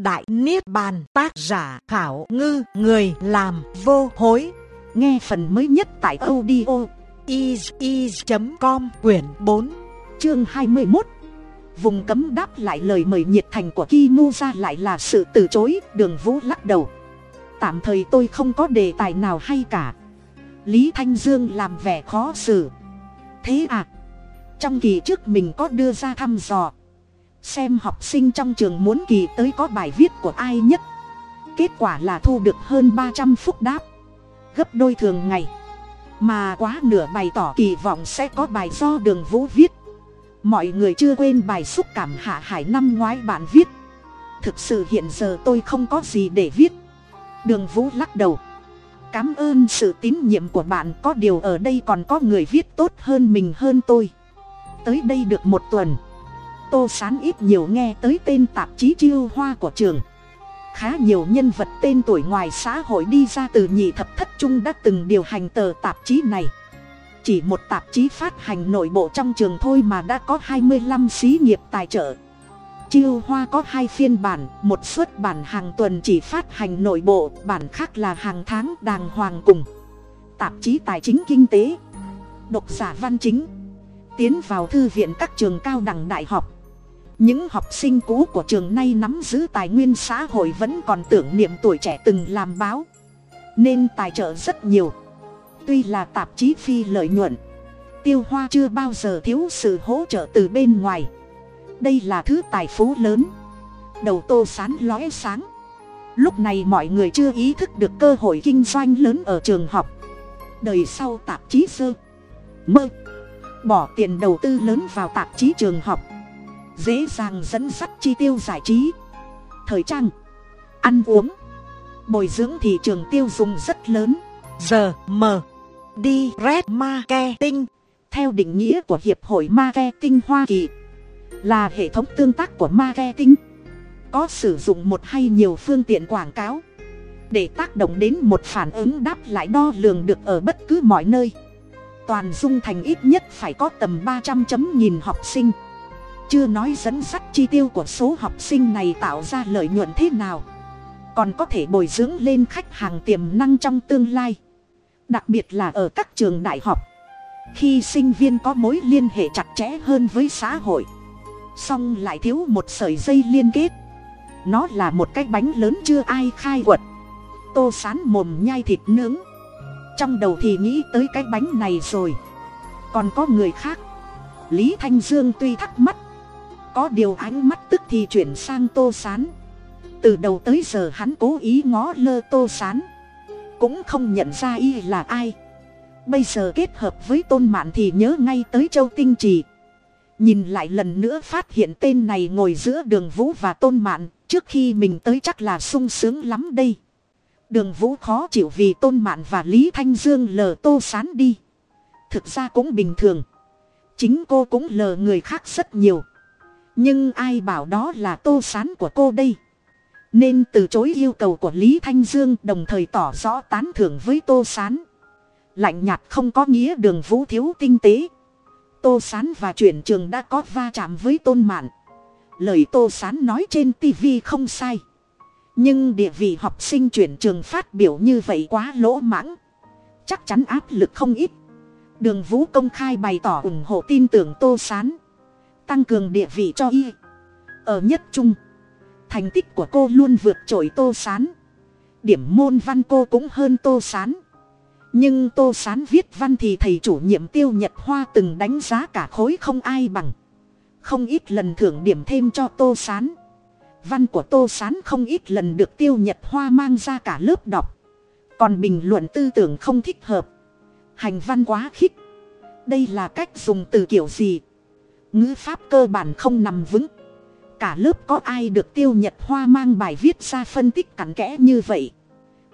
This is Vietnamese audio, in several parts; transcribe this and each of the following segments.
Đại Niết Bàn tác giả khảo ngư người làm vô hối. Nghe phần mới nhất tại audio is.com quyển 4 chương 21. Vùng cấm đáp lại lời mời nhiệt thành của Kinu ra lại là sự từ chối, đường vũ lắc đầu. Tạm thời tôi không có đề tài nào hay cả. Lý Thanh Dương làm vẻ khó xử. Thế à? Trong kỳ trước mình có đưa ra thăm dò xem học sinh trong trường muốn kỳ tới có bài viết của ai nhất. Kết quả là thu được hơn ba trăm phút đáp. Gấp đôi thường ngày. Mà quá nửa bày tỏ kỳ vọng sẽ có bài do đường vũ viết. Mọi người chưa quên bài xúc cảm hạ hải năm ngoái bạn viết. Thực sự hiện giờ tôi không có gì để viết. Đường vũ lắc đầu. Cảm ơn sự tín nhiệm của bạn, có điều ở đây còn có người viết tốt hơn mình hơn tôi. Tới đây được một tuần tô sán ít nhiều nghe tới tên tạp chí chiêu hoa của trường. Khá nhiều nhân vật tên tuổi ngoài xã hội đi ra từ nhị thập thất trung đã từng điều hành tờ tạp chí này. Chỉ một tạp chí phát hành nội bộ trong trường thôi mà đã có hai mươi 25 xí nghiệp tài trợ. Chiêu hoa có hai phiên bản, một xuất bản hàng tuần chỉ phát hành nội bộ, bản khác là hàng tháng đàng hoàng cùng. Tạp chí tài chính kinh tế, độc giả văn chính, tiến vào thư viện các trường cao đẳng đại học những học sinh cũ của trường nay nắm giữ tài nguyên xã hội vẫn còn tưởng niệm tuổi trẻ từng làm báo. Nên tài trợ rất nhiều. Tuy là tạp chí phi lợi nhuận, tiêu hoa chưa bao giờ thiếu sự hỗ trợ từ bên ngoài. Đây là thứ tài phú lớn. Đầu tô sán lóe sáng. Lúc này mọi người chưa ý thức được cơ hội kinh doanh lớn ở trường học. Đời sau tạp chí sơ, mơ, bỏ tiền đầu tư lớn vào tạp chí trường học dễ dàng dẫn dắt chi tiêu giải trí. Thời trang. Ăn uống. Bồi dưỡng thị trường tiêu dùng rất lớn. Giờ mờ đi red marketing theo định nghĩa của hiệp hội marketing hoa kỳ, là hệ thống tương tác của marketing. Có sử dụng một hay nhiều phương tiện quảng cáo, để tác động đến một phản ứng đáp lại đo lường được ở bất cứ mọi nơi. Toàn dung thành ít nhất phải có tầm ba trăm chấm nghìn học sinh chưa nói dẫn dắt chi tiêu của số học sinh này tạo ra lợi nhuận thế nào. Còn có thể bồi dưỡng lên khách hàng tiềm năng trong tương lai. Đặc biệt là ở các trường đại học. Khi sinh viên có mối liên hệ chặt chẽ hơn với xã hội. Song lại thiếu một sợi dây liên kết. Nó là một cái bánh lớn chưa ai khai quật. Tô sán mồm nhai thịt nướng. Trong đầu thì nghĩ tới cái bánh này rồi. Còn có người khác. Lý thanh dương tuy thắc mắc có điều ánh mắt tức thì chuyển sang tô sán. Từ đầu tới giờ hắn cố ý ngó lơ tô sán. Cũng không nhận ra y là ai. Bây giờ kết hợp với tôn mạn thì nhớ ngay tới châu tinh trì. Nhìn lại lần nữa phát hiện tên này ngồi giữa đường vũ và tôn mạn, trước khi mình tới chắc là sung sướng lắm đây. Đường vũ khó chịu vì tôn mạn và lý thanh dương lờ tô sán đi. Thực ra cũng bình thường. Chính cô cũng lờ người khác rất nhiều nhưng ai bảo đó là tô sán của cô đây? Nên từ chối yêu cầu của lý thanh dương đồng thời tỏ rõ tán thưởng với tô sán. Lạnh nhạt không có nghĩa đường vũ thiếu tinh tế. Tô sán và chuyển trường đã có va chạm với tôn mạn. Lời tô sán nói trên tv không sai. Nhưng địa vị học sinh chuyển trường phát biểu như vậy quá lỗ mãng. Chắc chắn áp lực không ít. Đường vũ công khai bày tỏ ủng hộ tin tưởng tô sán tăng cường địa vị cho y. Ở nhất trung, thành tích của cô luôn vượt trội tô sán. Điểm môn văn cô cũng hơn tô sán. Nhưng tô sán viết văn thì thầy chủ nhiệm tiêu nhật hoa từng đánh giá cả khối không ai bằng. Không ít lần thưởng điểm thêm cho tô sán. Văn của tô sán không ít lần được tiêu nhật hoa mang ra cả lớp đọc. Còn bình luận tư tưởng không thích hợp. Hành văn quá khích. Đây là cách dùng từ kiểu gì? Ngữ pháp cơ bản không nằm vững. Cả lớp có ai được tiêu nhật hoa mang bài viết ra phân tích cặn kẽ như vậy?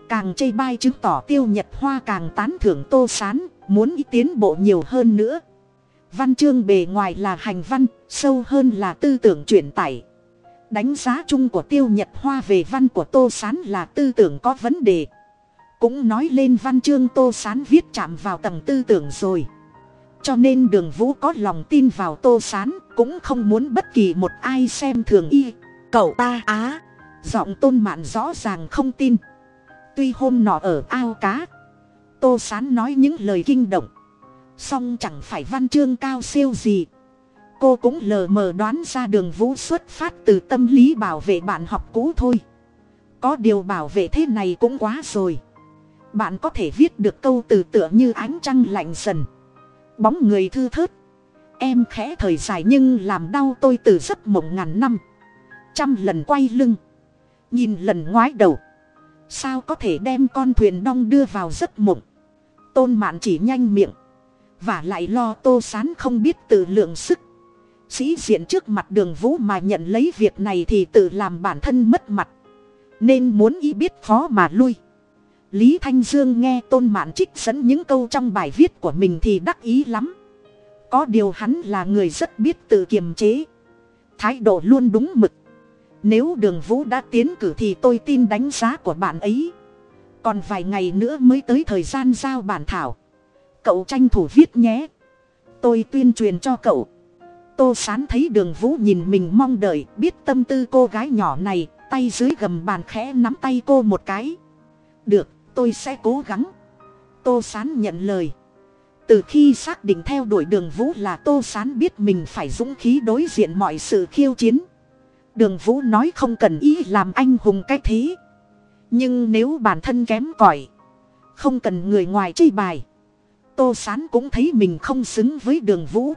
Càng chê bai chứng tỏ tiêu nhật hoa càng tán thưởng tô s á n muốn ý tiến bộ nhiều hơn nữa. Văn chương bề ngoài là hành văn, sâu hơn là tư tưởng truyền tải. Đánh giá chung của tiêu nhật hoa về văn của tô s á n là tư tưởng có vấn đề. Cũng nói lên văn chương tô s á n viết chạm vào tầng tư tưởng rồi cho nên đường vũ có lòng tin vào tô s á n cũng không muốn bất kỳ một ai xem thường y. Cậu ta á. Giọng tôn mạn rõ ràng không tin. Tuy hôm nọ ở ao cá, tô sán nói những lời kinh động. Song chẳng phải văn chương cao siêu gì. Cô cũng lờ mờ đoán ra đường vũ xuất phát từ tâm lý bảo vệ bạn học cũ thôi. Có điều bảo vệ thế này cũng quá rồi. Bạn có thể viết được câu từ tựa như ánh trăng lạnh dần bóng người thư thớt. Em khẽ thời dài nhưng làm đau tôi từ giấc mộng ngàn năm. Trăm lần quay lưng. Nhìn lần ngoái đầu. Sao có thể đem con thuyền đong đưa vào giấc mộng? Tôn mạn chỉ nhanh miệng. Và lại lo tô sán không biết tự lượng sức. Sĩ diện trước mặt đường vũ mà nhận lấy việc này thì tự làm bản thân mất mặt. Nên muốn y biết khó mà lui lý thanh dương nghe tôn mạn trích dẫn những câu trong bài viết của mình thì đắc ý lắm. Có điều hắn là người rất biết tự kiềm chế. Thái độ luôn đúng mực. Nếu đường vũ đã tiến cử thì tôi tin đánh giá của bạn ấy. Còn vài ngày nữa mới tới thời gian giao bản thảo. Cậu tranh thủ viết nhé. Tôi tuyên truyền cho cậu. Tô sán thấy đường vũ nhìn mình mong đợi, biết tâm tư cô gái nhỏ này, tay dưới gầm bàn khẽ nắm tay cô một cái. Được tôi sẽ cố gắng. Tô sán nhận lời. Từ khi xác định theo đuổi đường vũ là tô sán biết mình phải dũng khí đối diện mọi sự khiêu chiến. Đường vũ nói không cần ý làm anh hùng cái thế. Nhưng nếu bản thân kém cỏi, không cần người ngoài chơi bài, tô sán cũng thấy mình không xứng với đường vũ.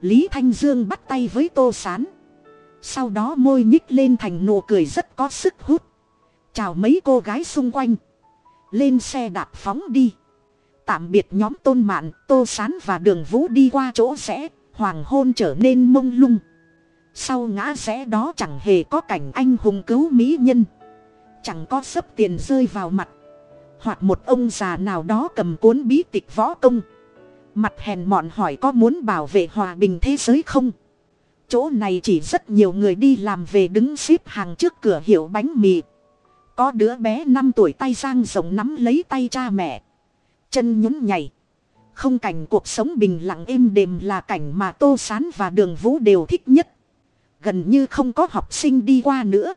Lý thanh dương bắt tay với tô sán. Sau đó môi nhích lên thành nụ cười rất có sức hút. Chào mấy cô gái xung quanh lên xe đạp phóng đi. Tạm biệt nhóm tôn mạn, tô sán và đường vũ đi qua chỗ rẽ, hoàng hôn trở nên mông lung. Sau ngã rẽ đó chẳng hề có cảnh anh hùng cứu mỹ nhân. Chẳng có sấp tiền rơi vào mặt. Hoặc một ông già nào đó cầm cuốn bí tịch võ công. Mặt hèn mọn hỏi có muốn bảo vệ hòa bình thế giới không? Chỗ này chỉ rất nhiều người đi làm về đứng xếp hàng trước cửa hiệu bánh mì có đứa bé năm tuổi tay giang rộng nắm lấy tay cha mẹ. Chân nhún nhảy. Không cảnh cuộc sống bình lặng êm đềm là cảnh mà tô sán và đường vũ đều thích nhất. Gần như không có học sinh đi qua nữa.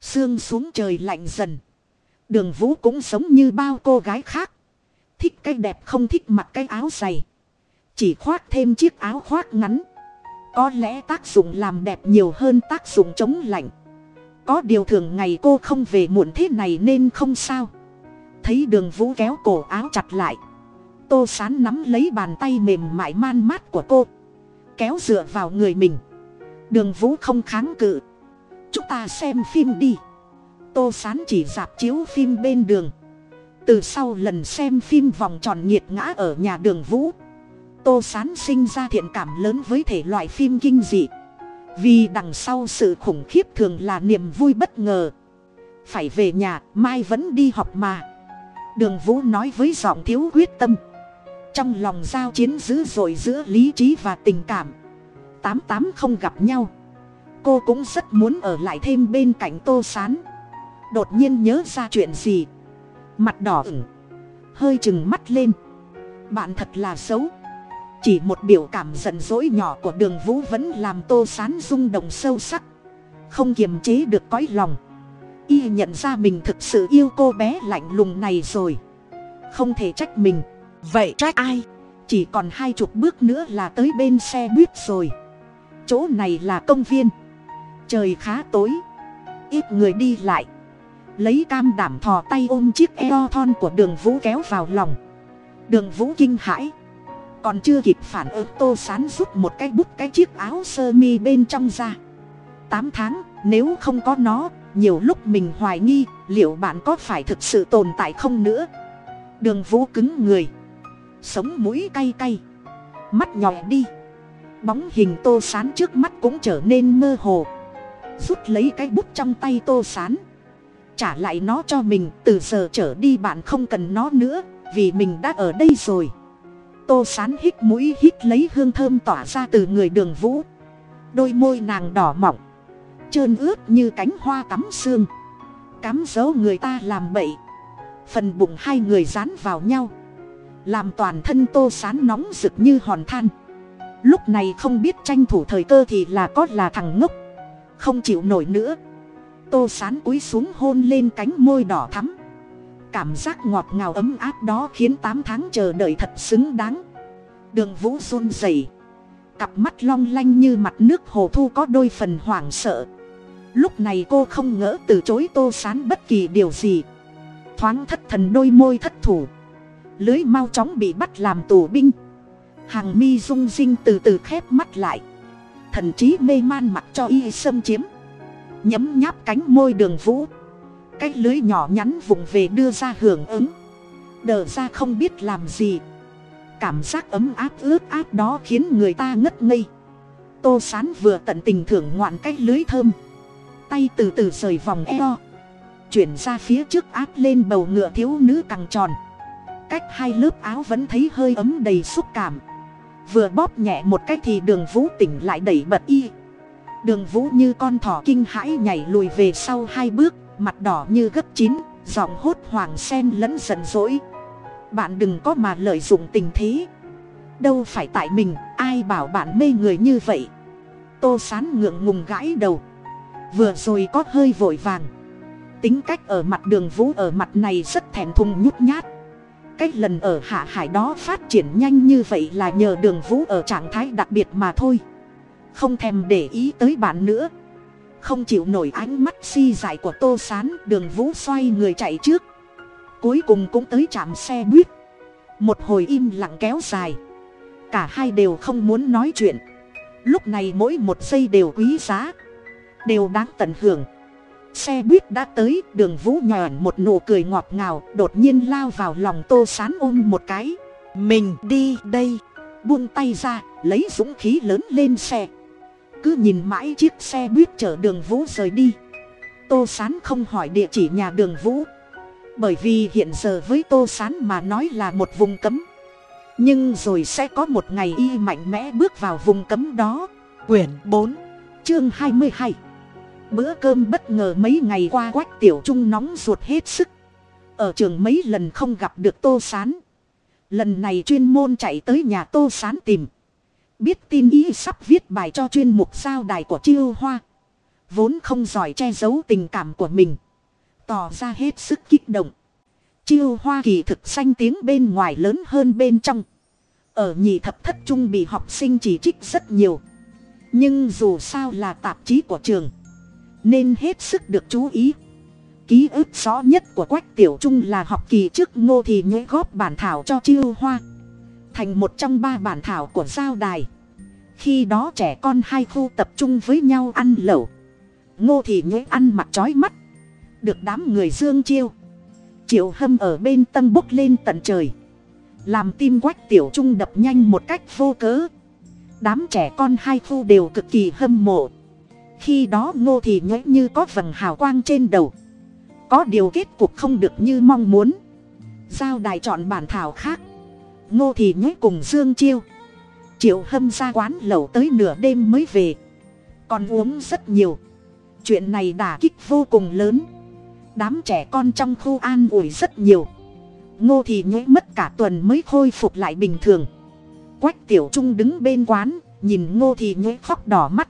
Sương xuống trời lạnh dần. Đường vũ cũng giống như bao cô gái khác. Thích cái đẹp không thích mặc cái áo dày. Chỉ khoác thêm chiếc áo khoác ngắn. Có lẽ tác dụng làm đẹp nhiều hơn tác dụng chống lạnh có điều thường ngày cô không về muộn thế này nên không sao. Thấy đường vũ kéo cổ áo chặt lại. Tô sán nắm lấy bàn tay mềm mại man mát của cô. Kéo dựa vào người mình. Đường vũ không kháng cự. Chúng ta xem phim đi. Tô sán chỉ dạp chiếu phim bên đường. Từ sau lần xem phim vòng tròn nhiệt ngã ở nhà đường vũ, tô sán sinh ra thiện cảm lớn với thể loại phim kinh dị vì đằng sau sự khủng khiếp thường là niềm vui bất ngờ. Phải về nhà, mai vẫn đi học mà. Đường vũ nói với giọng thiếu quyết tâm. Trong lòng giao chiến dữ dội giữa lý trí và tình cảm. Tám tám không gặp nhau. Cô cũng rất muốn ở lại thêm bên cạnh tô s á n đột nhiên nhớ ra chuyện gì? Mặt đỏ ửng. Hơi chừng mắt lên. Bạn thật là xấu chỉ một biểu cảm giận dỗi nhỏ của đường vũ vẫn làm tô sán rung động sâu sắc. Không kiềm chế được cõi lòng. Y nhận ra mình thực sự yêu cô bé lạnh lùng này rồi. Không thể trách mình. Vậy trách ai? Chỉ còn hai chục bước nữa là tới bên xe buýt rồi. Chỗ này là công viên. Trời khá tối. Ít người đi lại. Lấy cam đảm thò tay ôm chiếc eo thon của đường vũ kéo vào lòng. Đường vũ kinh hãi còn chưa kịp phản ứng, tô sán rút một cái bút, cái chiếc áo sơ mi bên trong ra. Tám tháng, nếu không có nó, nhiều lúc mình hoài nghi liệu bạn có phải thực sự tồn tại không nữa. Đường vũ cứng người, sống mũi cay cay, mắt nhòi đi. Bóng hình tô sán trước mắt cũng trở nên mơ hồ. Rút lấy cái bút trong tay tô sán, trả lại nó cho mình, từ giờ trở đi bạn không cần nó nữa, vì mình đã ở đây rồi tô sán hít mũi hít lấy hương thơm tỏa ra từ người đường vũ. Đôi môi nàng đỏ mỏng trơn ướt như cánh hoa tắm xương Cám dấu người ta làm bậy. Phần bụng hai người dán vào nhau. Làm toàn thân tô sán nóng rực như hòn than. Lúc này không biết tranh thủ thời cơ thì là có là thằng ngốc. Không chịu nổi nữa. Tô sán cúi xuống hôn lên cánh môi đỏ thắm cảm giác ngọt ngào ấm áp đó khiến tám tháng chờ đợi thật xứng đáng. Đường vũ run rẩy, cặp mắt long lanh như mặt nước hồ thu có đôi phần hoảng sợ. Lúc này cô không ngỡ từ chối tô sán bất kỳ điều gì. Thoáng thất thần đôi môi thất thủ, lưới mau chóng bị bắt làm tù binh. Hàng mi rung rinh từ từ khép mắt lại. Thần trí mê man mặc cho y xâm chiếm. Nhấm nháp cánh môi đường vũ cái lưới nhỏ nhắn vùng về đưa ra hưởng ứng. Đờ ra không biết làm gì. Cảm giác ấm áp ướt áp đó khiến người ta ngất ngây. Tô sán vừa tận tình thưởng ngoạn cái lưới thơm. Tay từ từ rời vòng eo. Chuyển ra phía trước áp lên bầu ngựa thiếu nữ càng tròn. Cách hai lớp áo vẫn thấy hơi ấm đầy xúc cảm. Vừa bóp nhẹ một cách thì đường vũ tỉnh lại đẩy bật y. Đường vũ như con thỏ kinh hãi nhảy lùi về sau hai bước mặt đỏ như gấp chín, giọng hốt hoảng sen lẫn giận dỗi. Bạn đừng có mà lợi dụng tình thế. Đâu phải tại mình, ai bảo bạn mê người như vậy? Tô sán ngượng ngùng gãi đầu. Vừa rồi có hơi vội vàng. Tính cách ở mặt đường vũ ở mặt này rất thèm thùng nhút nhát. Cách lần ở hạ hải đó phát triển nhanh như vậy là nhờ đường vũ ở trạng thái đặc biệt mà thôi. Không thèm để ý tới bạn nữa không chịu nổi ánh mắt si dại của tô s á n đường vũ xoay người chạy trước. Cuối cùng cũng tới trạm xe buýt. Một hồi im lặng kéo dài. Cả hai đều không muốn nói chuyện. Lúc này mỗi một giây đều quý giá, đều đáng tận hưởng. Xe buýt đã tới, đường vũ nhòn một nụ cười ngọt ngào, đột nhiên lao vào lòng tô sán ôm một cái. Mình đi đây. Buông tay ra, lấy dũng khí lớn lên xe cứ nhìn mãi chiếc xe buýt chở đường vũ rời đi. Tô sán không hỏi địa chỉ nhà đường vũ. Bởi vì hiện giờ với tô sán mà nói là một vùng cấm. Nhưng rồi sẽ có một ngày y mạnh mẽ bước vào vùng cấm đó. Quyển bốn, chương hai mươi hai. Bữa cơm bất ngờ mấy ngày qua quách tiểu trung nóng ruột hết sức. Ở trường mấy lần không gặp được tô sán. Lần này chuyên môn chạy tới nhà tô sán tìm biết tin ý sắp viết bài cho chuyên mục sao đài của chiêu hoa. Vốn không giỏi che giấu tình cảm của mình. Tỏ ra hết sức kích động. Chiêu hoa kỳ thực danh tiếng bên ngoài lớn hơn bên trong. Ở nhị thập thất trung bị học sinh chỉ trích rất nhiều. Nhưng dù sao là tạp chí của trường, nên hết sức được chú ý. Ký ức rõ nhất của quách tiểu trung là học kỳ trước ngô thì nhớ góp bản thảo cho chiêu hoa thành một trong ba bản thảo của giao đài. Khi đó trẻ con hai khu tập trung với nhau ăn lẩu. Ngô thì nhuế ăn mặt trói mắt. Được đám người dương chiêu. Triệu hâm ở bên tân bốc lên tận trời. Làm tim quách tiểu trung đập nhanh một cách vô cớ. Đám trẻ con hai khu đều cực kỳ hâm mộ. Khi đó ngô thì nhuế như có vầng hào quang trên đầu. Có điều kết cục không được như mong muốn. Giao đài chọn bản thảo khác ngô thì nhớ cùng dương chiêu. Triệu hâm ra quán lẩu tới nửa đêm mới về. Còn uống rất nhiều. Chuyện này đả kích vô cùng lớn. Đám trẻ con trong khu an ủi rất nhiều. Ngô thì nhớ mất cả tuần mới khôi phục lại bình thường. Quách tiểu trung đứng bên quán, nhìn ngô thì nhớ khóc đỏ mắt.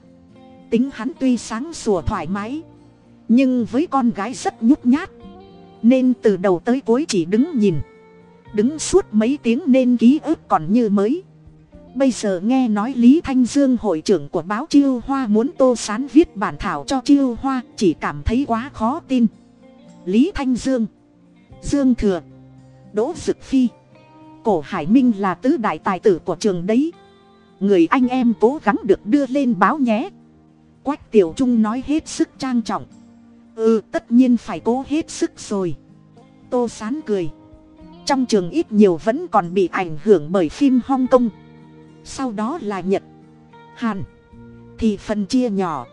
Tính hắn tuy sáng sủa thoải mái, nhưng với con gái rất nhút nhát, nên từ đầu tới cuối chỉ đứng nhìn đứng suốt mấy tiếng nên ký ức còn như mới. Bây giờ nghe nói lý thanh dương hội trưởng của báo chiêu hoa muốn tô sán viết bản thảo cho chiêu hoa, chỉ cảm thấy quá khó tin. Lý thanh dương dương thừa, đỗ dực phi, cổ hải minh là tứ đại tài tử của trường đấy. Người anh em cố gắng được đưa lên báo nhé. Quách tiểu trung nói hết sức trang trọng. Ừ tất nhiên phải cố hết sức rồi. Tô sán cười trong trường ít nhiều vẫn còn bị ảnh hưởng bởi phim hong kong. Sau đó là nhật, hàn. Thì phần chia nhỏ.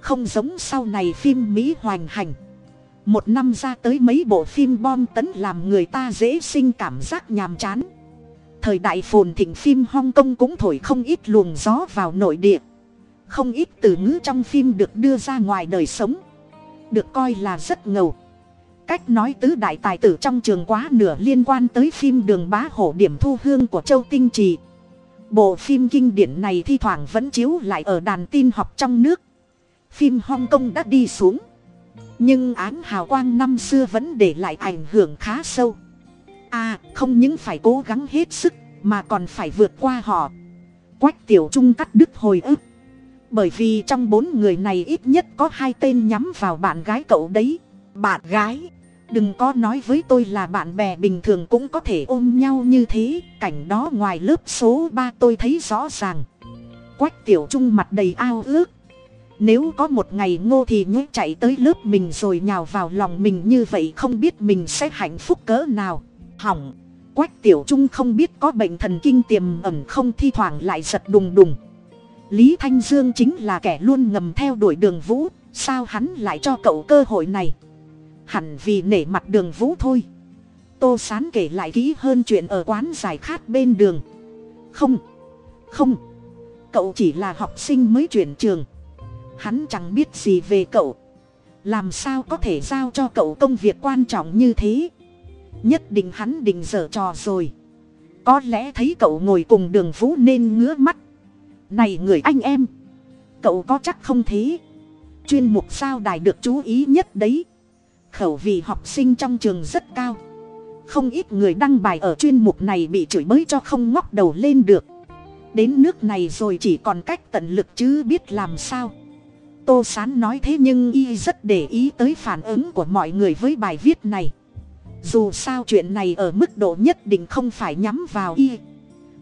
Không giống sau này phim mỹ hoành hành. Một năm ra tới mấy bộ phim bom tấn làm người ta dễ sinh cảm giác nhàm chán. Thời đại phồn thịnh phim hong kong cũng thổi không ít luồng gió vào nội địa. Không ít từ ngữ trong phim được đưa ra ngoài đời sống. Được coi là rất ngầu cách nói tứ đại tài tử trong trường quá nửa liên quan tới phim đường bá hổ điểm thu hương của châu tinh trì. Bộ phim kinh điển này thi thoảng vẫn chiếu lại ở đàn tin học trong nước. Phim hong kong đã đi xuống. Nhưng án hào quang năm xưa vẫn để lại ảnh hưởng khá sâu. À không những phải cố gắng hết sức mà còn phải vượt qua họ. Quách tiểu trung cắt đứt hồi ức. Bởi vì trong bốn người này ít nhất có hai tên nhắm vào bạn gái cậu đấy. Bạn gái? Đừng có nói với tôi là bạn bè bình thường cũng có thể ôm nhau như thế. Cảnh đó ngoài lớp số ba tôi thấy rõ ràng. Quách tiểu trung mặt đầy ao ước. Nếu có một ngày ngô thì nhớ chạy tới lớp mình rồi nhào vào lòng mình như vậy không biết mình sẽ hạnh phúc cỡ nào. Hỏng. Quách tiểu trung không biết có bệnh thần kinh tiềm ẩn không thi thoảng lại giật đùng đùng. Lý thanh dương chính là kẻ luôn ngầm theo đuổi đường vũ, sao hắn lại cho cậu cơ hội này? Hẳn vì nể mặt đường vũ thôi. Tô sán kể lại kỹ hơn chuyện ở quán giải khát bên đường. Không không, cậu chỉ là học sinh mới chuyển trường. Hắn chẳng biết gì về cậu. Làm sao có thể giao cho cậu công việc quan trọng như thế? Nhất định hắn định dở trò rồi. Có lẽ thấy cậu ngồi cùng đường vũ nên ngứa mắt. Này người anh em, cậu có chắc không thế? Chuyên mục sao đài được chú ý nhất đấy khẩu vị học sinh trong trường rất cao. Không ít người đăng bài ở chuyên mục này bị chửi bới cho không ngóc đầu lên được. Đến nước này rồi chỉ còn cách tận lực chứ biết làm sao. Tô sán nói thế nhưng y rất để ý tới phản ứng của mọi người với bài viết này. Dù sao chuyện này ở mức độ nhất định không phải nhắm vào y,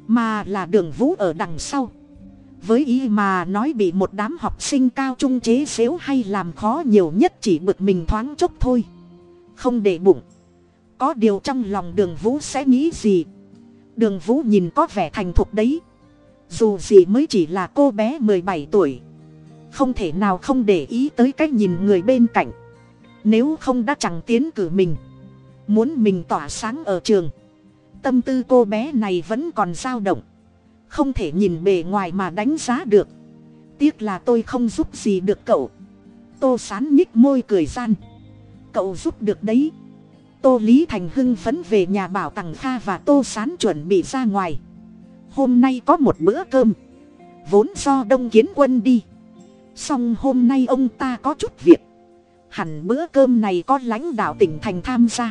mà là đường vũ ở đằng sau với ý mà nói bị một đám học sinh cao trung chế xếu hay làm khó nhiều nhất chỉ bực mình thoáng chốc thôi. Không để bụng. Có điều trong lòng đường vũ sẽ nghĩ gì? Đường vũ nhìn có vẻ thành thục đấy. Dù gì mới chỉ là cô bé mười bảy tuổi. Không thể nào không để ý tới cách nhìn người bên cạnh. Nếu không đã chẳng tiến cử mình. Muốn mình tỏa sáng ở trường. Tâm tư cô bé này vẫn còn dao động không thể nhìn bề ngoài mà đánh giá được. Tiếc là tôi không giúp gì được cậu. Tô sán nhích môi cười gian. Cậu giúp được đấy. Tô lý thành hưng phấn về nhà bảo tằng kha và tô sán chuẩn bị ra ngoài. Hôm nay có một bữa cơm. Vốn do đông kiến quân đi. Song hôm nay ông ta có chút việc. Hẳn bữa cơm này có lãnh đạo tỉnh thành tham gia.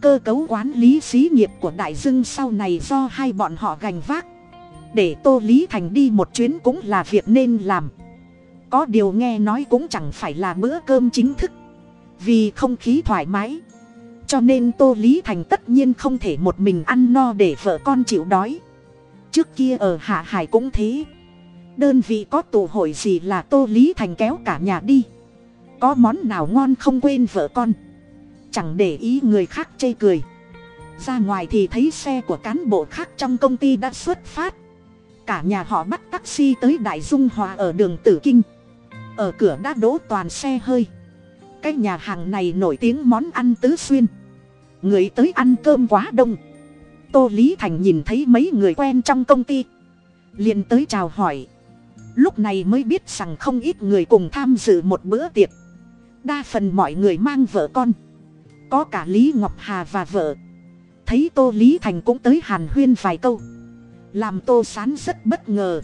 Cơ cấu quản lý xí nghiệp của đại dương sau này do hai bọn họ gành vác để tô lý thành đi một chuyến cũng là việc nên làm. Có điều nghe nói cũng chẳng phải là bữa cơm chính thức. Vì không khí thoải mái, cho nên tô lý thành tất nhiên không thể một mình ăn no để vợ con chịu đói. Trước kia ở hạ hải cũng thế. Đơn vị có tụ hội gì là tô lý thành kéo cả nhà đi. Có món nào ngon không quên vợ con? Chẳng để ý người khác chê cười. Ra ngoài thì thấy xe của cán bộ khác trong công ty đã xuất phát cả nhà họ bắt taxi tới đại dung hòa ở đường tử kinh. Ở cửa đã đỗ toàn xe hơi. Cái nhà hàng này nổi tiếng món ăn tứ xuyên. Người tới ăn cơm quá đông. Tô lý thành nhìn thấy mấy người quen trong công ty. Liền tới chào hỏi. Lúc này mới biết rằng không ít người cùng tham dự một bữa tiệc. Đa phần mọi người mang vợ con. Có cả lý ngọc hà và vợ. Thấy tô lý thành cũng tới hàn huyên vài câu làm tô sán rất bất ngờ.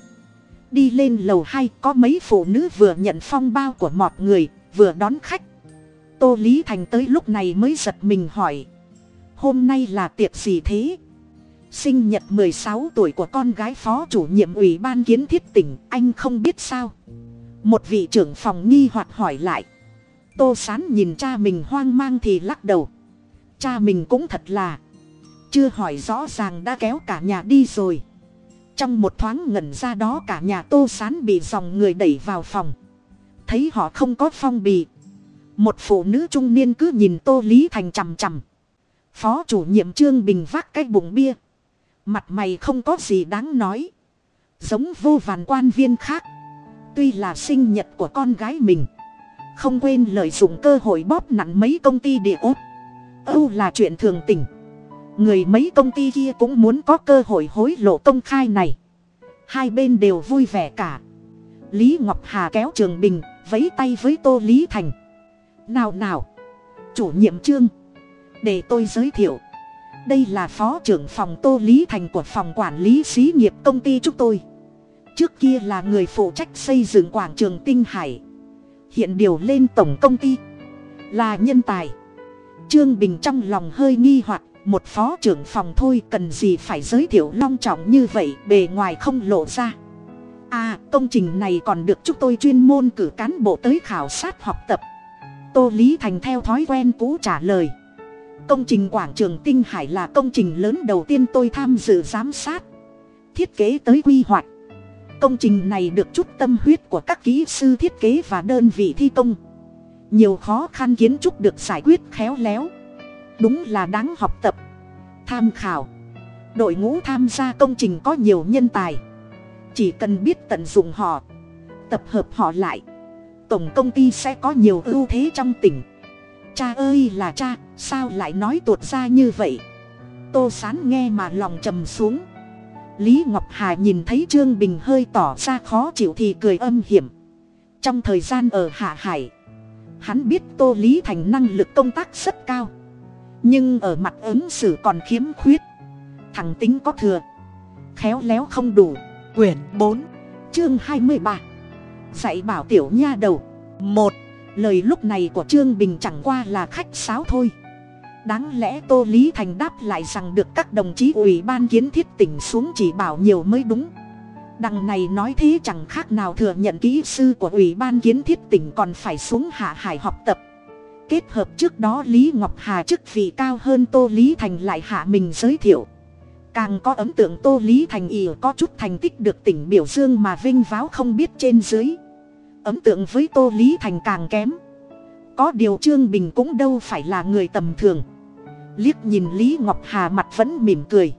Đi lên lầu hai, có mấy phụ nữ vừa nhận phong bao của mọi người, vừa đón khách. Tô lý thành tới lúc này mới giật mình hỏi, hôm nay là tiệc gì thế? Sinh nhật mười sáu tuổi của con gái phó chủ nhiệm ủy ban kiến thiết tỉnh, anh không biết sao? Một vị trưởng phòng nghi hoặc hỏi lại. Tô sán nhìn cha mình hoang mang thì lắc đầu. Cha mình cũng thật là chưa hỏi rõ ràng đã kéo cả nhà đi rồi trong một thoáng ngẩn ra đó cả nhà tô sán bị dòng người đẩy vào phòng. Thấy họ không có phong bì. Một phụ nữ trung niên cứ nhìn tô lý thành chằm chằm. Phó chủ nhiệm trương bình vác cái bụng bia. Mặt mày không có gì đáng nói. Giống vô vàn quan viên khác. Tuy là sinh nhật của con gái mình. Không quên lợi dụng cơ hội bóp nặn mấy công ty địa ốt âu là chuyện thường tình người mấy công ty kia cũng muốn có cơ hội hối lộ công khai này. Hai bên đều vui vẻ cả. Lý ngọc hà kéo trường bình vấy tay với tô lý thành. Nào nào, chủ nhiệm trương để tôi giới thiệu. Đây là phó trưởng phòng tô lý thành của phòng quản lý xí nghiệp công ty chúng tôi. Trước kia là người phụ trách xây dựng quảng trường tinh hải. Hiện điều lên tổng công ty. Là nhân tài. Trương bình trong lòng hơi nghi hoặc một phó trưởng phòng thôi, cần gì phải giới thiệu long trọng như vậy, bề ngoài không lộ ra. À công trình này còn được chúng tôi chuyên môn cử cán bộ tới khảo sát học tập. Tô lý thành theo thói quen cũ trả lời. Công trình quảng trường tinh hải là công trình lớn đầu tiên tôi tham dự giám sát, thiết kế tới quy hoạch. Công trình này được chút tâm huyết của các kỹ sư thiết kế và đơn vị thi công. Nhiều khó khăn kiến trúc được giải quyết khéo léo đúng là đáng học tập. Tham khảo. Đội ngũ tham gia công trình có nhiều nhân tài. Chỉ cần biết tận dụng họ. Tập hợp họ lại. Tổng công ty sẽ có nhiều ưu thế trong tỉnh. Cha ơi là cha, sao lại nói tuột ra như vậy? Tô sán nghe mà lòng trầm xuống. Lý ngọc hà nhìn thấy trương bình hơi tỏ ra khó chịu thì cười âm hiểm. Trong thời gian ở hạ hải, hắn biết tô lý thành năng lực công tác rất cao nhưng ở mặt ứng xử còn khiếm khuyết. Thằng tính có thừa. Khéo léo không đủ. Quyển bốn, chương hai mươi ba. Dạy bảo tiểu nha đầu. Một, lời lúc này của trương bình chẳng qua là khách sáo thôi. Đáng lẽ tô lý thành đáp lại rằng được các đồng chí ủy ban kiến thiết tỉnh xuống chỉ bảo nhiều mới đúng. Đằng này nói thế chẳng khác nào thừa nhận kỹ sư của ủy ban kiến thiết tỉnh còn phải xuống hạ hải học tập kết hợp trước đó lý ngọc hà chức vị cao hơn tô lý thành lại hạ mình giới thiệu. Càng có ấn tượng tô lý thành ỉ có chút thành tích được tỉnh biểu dương mà vinh váo không biết trên dưới. Ấn tượng với tô lý thành càng kém. Có điều trương bình cũng đâu phải là người tầm thường. Liếc nhìn lý ngọc hà mặt vẫn mỉm cười.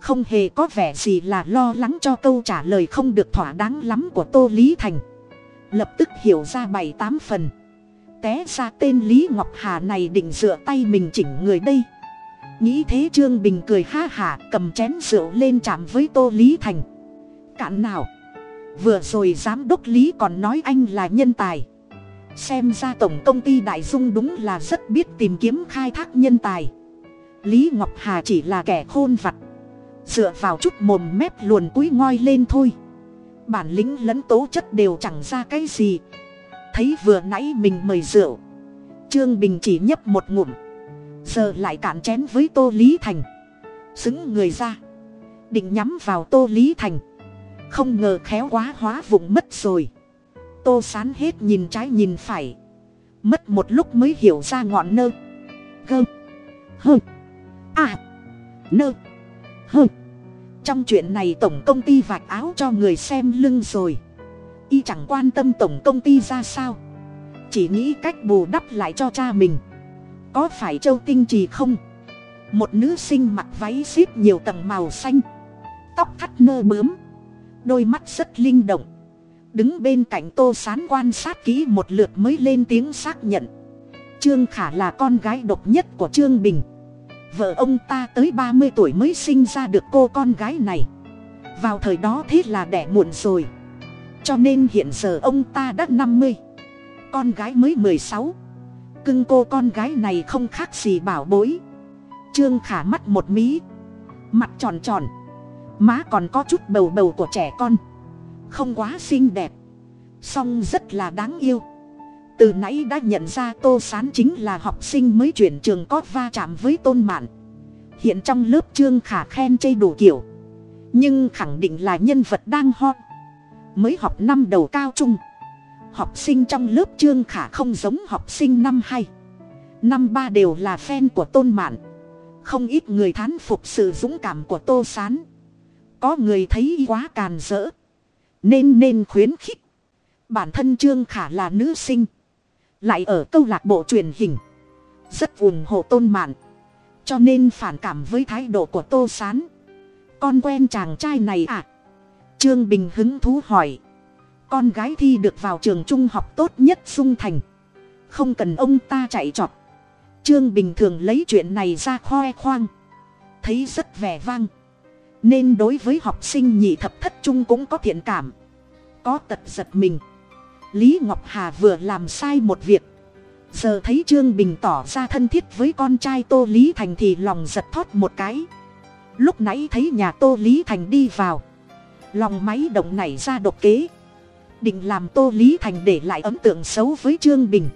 Không hề có vẻ gì là lo lắng cho câu trả lời không được thỏa đáng lắm của tô lý thành. Lập tức hiểu ra bảy tám phần té ra tên lý ngọc hà này định dựa tay mình chỉnh người đây. Nghĩ thế trương bình cười ha hả cầm chén rượu lên chạm với tô lý thành. Cạn nào, vừa rồi giám đốc lý còn nói anh là nhân tài. Xem ra tổng công ty đại dung đúng là rất biết tìm kiếm khai thác nhân tài. Lý ngọc hà chỉ là kẻ khôn vặt. Dựa vào chút mồm mép luồn cúi ngoi lên thôi. Bản lĩnh lẫn tố chất đều chẳng ra cái gì thấy vừa nãy mình mời rượu. Trương bình chỉ nhấp một ngụm. Giờ lại cạn chén với tô lý thành. Xứng người ra. Định nhắm vào tô lý thành. Không ngờ khéo quá hóa vụng mất rồi. Tô sán hết nhìn trái nhìn phải. Mất một lúc mới hiểu ra ngọn nơ. Gơ. Hơ. À nơ. Hơ. Trong chuyện này tổng công ty vạch áo cho người xem lưng rồi y chẳng quan tâm tổng công ty ra sao. Chỉ nghĩ cách bù đắp lại cho cha mình. Có phải châu tinh trì không? Một nữ sinh mặc váy xếp nhiều tầng màu xanh. Tóc thắt nơ bướm. Đôi mắt rất linh động. Đứng bên cạnh tô sán quan sát kỹ một lượt mới lên tiếng xác nhận. Trương khả là con gái độc nhất của trương bình. Vợ ông ta tới ba mươi tuổi mới sinh ra được cô con gái này. Vào thời đó thế là đẻ muộn rồi cho nên hiện giờ ông ta đã năm mươi. Con gái mới mười sáu. Cưng cô con gái này không khác gì bảo bối. Trương khả mắt một mí, mặt tròn tròn. Má còn có chút bầu bầu của trẻ con. Không quá xinh đẹp. Song rất là đáng yêu. Từ nãy đã nhận ra tô sán chính là học sinh mới chuyển trường có va chạm với tôn mạn. Hiện trong lớp trương khả khen chê đủ kiểu. Nhưng khẳng định là nhân vật đang hot mới học năm đầu cao trung. Học sinh trong lớp trương khả không giống học sinh năm hai. Năm ba đều là fan của tôn mạn. Không ít người thán phục sự dũng cảm của tô s á n có người thấy quá càn rỡ. Nên nên khuyến khích. Bản thân trương khả là nữ sinh. Lại ở câu lạc bộ truyền hình. Rất ủng hộ tôn mạn. Cho nên phản cảm với thái độ của tô s á n con quen chàng trai này à? Trương bình hứng thú hỏi. Con gái thi được vào trường trung học tốt nhất sung thành. Không cần ông ta chạy trọt. Trương bình thường lấy chuyện này ra khoe khoang. Thấy rất vẻ vang. Nên đối với học sinh nhị thập thất trung cũng có thiện cảm. Có tật giật mình. Lý ngọc hà vừa làm sai một việc. Giờ thấy trương bình tỏ ra thân thiết với con trai tô lý thành thì lòng giật thót một cái. Lúc nãy thấy nhà tô lý thành đi vào lòng máy động nảy ra độc kế. Định làm tô lý thành để lại ấn tượng xấu với trương bình.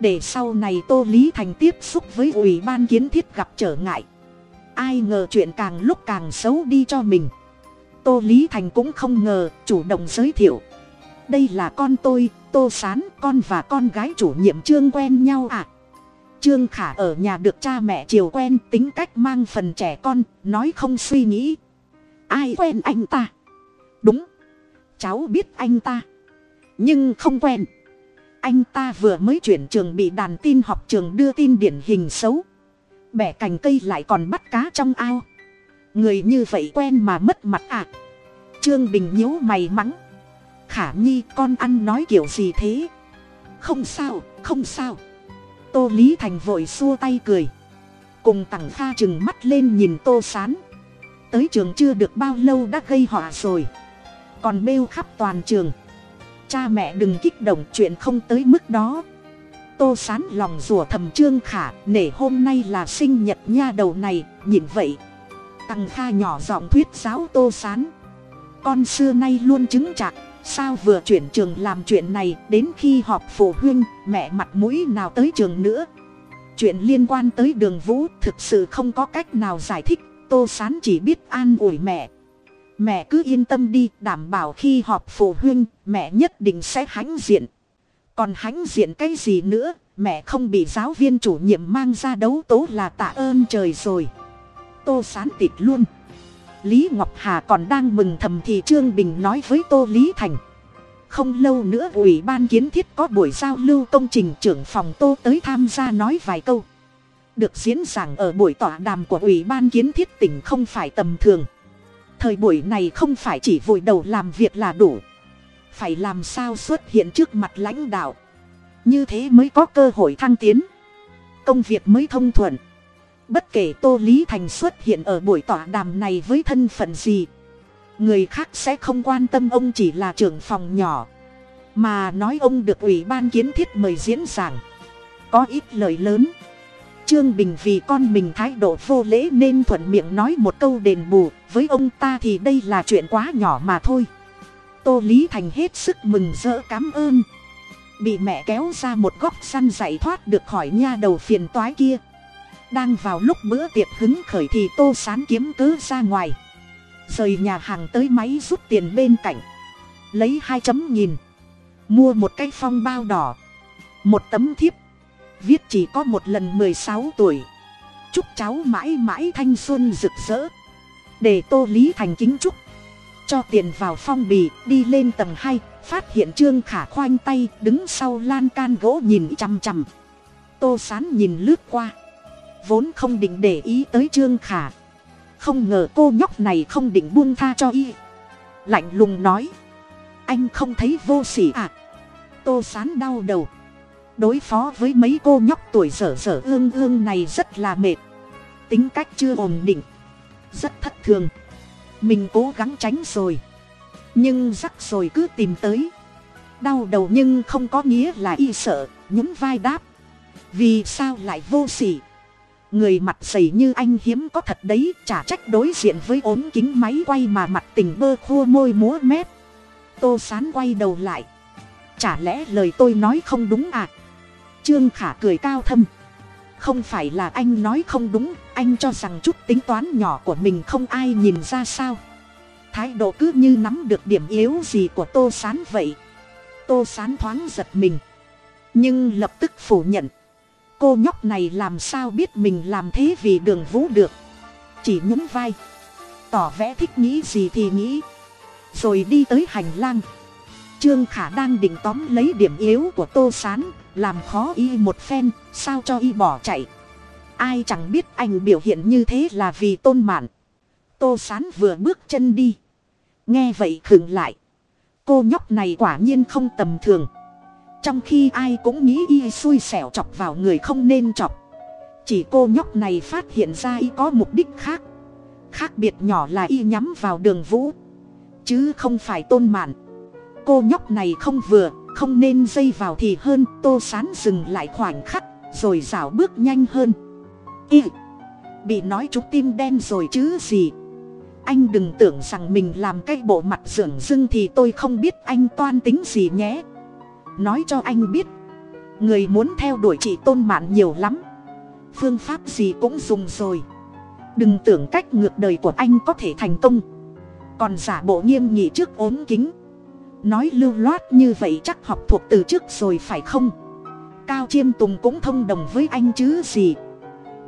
Để sau này tô lý thành tiếp xúc với ủy ban kiến thiết gặp trở ngại. Ai ngờ chuyện càng lúc càng xấu đi cho mình. Tô lý thành cũng không ngờ chủ động giới thiệu. Đây là con tôi, tô sán, con và con gái chủ nhiệm trương quen nhau à? Trương khả ở nhà được cha mẹ chiều quen, tính cách mang phần trẻ con, nói không suy nghĩ. Ai quen anh ta? Đúng. Cháu biết anh ta. Nhưng không quen. Anh ta vừa mới chuyển trường bị đàn tin học trường đưa tin điển hình xấu. Bẻ cành cây lại còn bắt cá trong ao. Người như vậy quen mà mất mặt à. Trương bình nhíu mày mắng. Khả nhi, con ăn nói kiểu gì thế? Không sao không sao. Tô lý thành vội xua tay cười. Cùng tặng pha chừng mắt lên nhìn tô sán. Tới trường chưa được bao lâu đã gây họa rồi còn bêu khắp toàn trường. Cha mẹ đừng kích động chuyện không tới mức đó. Tô sán lòng rủa thầm trương khả, nể hôm nay là sinh nhật nha đầu này, nhìn vậy. Tăng kha nhỏ giọng thuyết giáo tô sán, con xưa nay luôn chứng chạc sao vừa chuyển trường làm chuyện này đến khi họp phụ huynh, mẹ mặt mũi nào tới trường nữa? Chuyện liên quan tới đường vũ thực sự không có cách nào giải thích, tô sán chỉ biết an ủi mẹ mẹ cứ yên tâm đi, đảm bảo khi họp phụ huynh, mẹ nhất định sẽ hãnh diện. Còn hãnh diện cái gì nữa, mẹ không bị giáo viên chủ nhiệm mang ra đấu tố là tạ ơn trời rồi. Tô sán tịt luôn. Lý ngọc hà còn đang mừng thầm thì trương bình nói với tô lý thành. Không lâu nữa ủy ban kiến thiết có buổi giao lưu công trình trưởng phòng tô tới tham gia nói vài câu. Được diễn giảng ở buổi tọa đàm của ủy ban kiến thiết tỉnh không phải tầm thường thời buổi này không phải chỉ vội đầu làm việc là đủ. Phải làm sao xuất hiện trước mặt lãnh đạo? Như thế mới có cơ hội thăng tiến. Công việc mới thông thuận. Bất kể tô lý thành xuất hiện ở buổi tọa đàm này với thân phận gì, người khác sẽ không quan tâm ông chỉ là trưởng phòng nhỏ. Mà nói ông được ủy ban kiến thiết mời diễn giảng. Có ít lời lớn trương bình vì con mình thái độ vô lễ nên thuận miệng nói một câu đền bù, với ông ta thì đây là chuyện quá nhỏ mà thôi. Tô lý thành hết sức mừng rỡ cám ơn. Bị mẹ kéo ra một góc săn dạy thoát được khỏi nha đầu phiền toái kia. Đang vào lúc bữa tiệc hứng khởi thì tô sán kiếm cớ ra ngoài. Rời nhà hàng tới máy rút tiền bên cạnh. Lấy hai chấm nhìn mua một cái phong bao đỏ. Một tấm thiếp viết chỉ có một lần mười sáu tuổi. Chúc cháu mãi mãi thanh xuân rực rỡ. Để tô lý thành kính chúc. Cho tiền vào phong bì, đi lên tầng hai, phát hiện trương khả khoanh tay, đứng sau lan can gỗ nhìn chằm chằm. Tô sán nhìn lướt qua. Vốn không định để ý tới trương khả. Không ngờ cô nhóc này không định buông tha cho y. Lạnh lùng nói. Anh không thấy vô s ỉ à? Tô sán đau đầu đối phó với mấy cô nhóc tuổi dở dở ương ương này rất là mệt. Tính cách chưa ổn định. Rất thất thường. Mình cố gắng tránh rồi. Nhưng rắc rồi cứ tìm tới. Đau đầu nhưng không có nghĩa là y sợ, nhún vai đáp. Vì sao lại vô s ỉ người mặt dày như anh hiếm có thật đấy, chả trách đối diện với ốm kính máy quay mà mặt tình bơ khua môi múa mép. Tô sán quay đầu lại. Chả lẽ lời tôi nói không đúng à? Trương khả cười cao thâm. Không phải là anh nói không đúng, anh cho rằng chút tính toán nhỏ của mình không ai nhìn ra sao. Thái độ cứ như nắm được điểm yếu gì của tô sán vậy. Tô sán thoáng giật mình. Nhưng lập tức phủ nhận. Cô nhóc này làm sao biết mình làm thế vì đường vũ được. Chỉ nhún vai. Tỏ vẽ thích nghĩ gì thì nghĩ. Rồi đi tới hành lang. Trương khả đang định tóm lấy điểm yếu của tô s á n làm khó y một phen, sao cho y bỏ chạy? Ai chẳng biết anh biểu hiện như thế là vì tôn mạn. Tô s á n vừa bước chân đi. Nghe vậy khựng lại. Cô nhóc này quả nhiên không tầm thường. Trong khi ai cũng nghĩ y xui xẻo chọc vào người không nên chọc. Chỉ cô nhóc này phát hiện ra y có mục đích khác. Khác biệt nhỏ là y nhắm vào đường vũ. Chứ không phải tôn mạn. Cô nhóc này không vừa không nên dây vào thì hơn, tô sán dừng lại khoảnh khắc, rồi rảo bước nhanh hơn. Y, bị nói trúng tim đen rồi chứ gì? Anh đừng tưởng rằng mình làm cái bộ mặt dường dưng thì tôi không biết anh toan tính gì nhé. Nói cho anh biết, người muốn theo đuổi chị tôn mạn nhiều lắm. Phương pháp gì cũng dùng rồi. Đừng tưởng cách ngược đời của anh có thể thành công. Còn giả bộ nghiêm nghị trước ốm kính nói lưu loát như vậy chắc học thuộc từ trước rồi phải không? Cao chiêm tùng cũng thông đồng với anh chứ gì?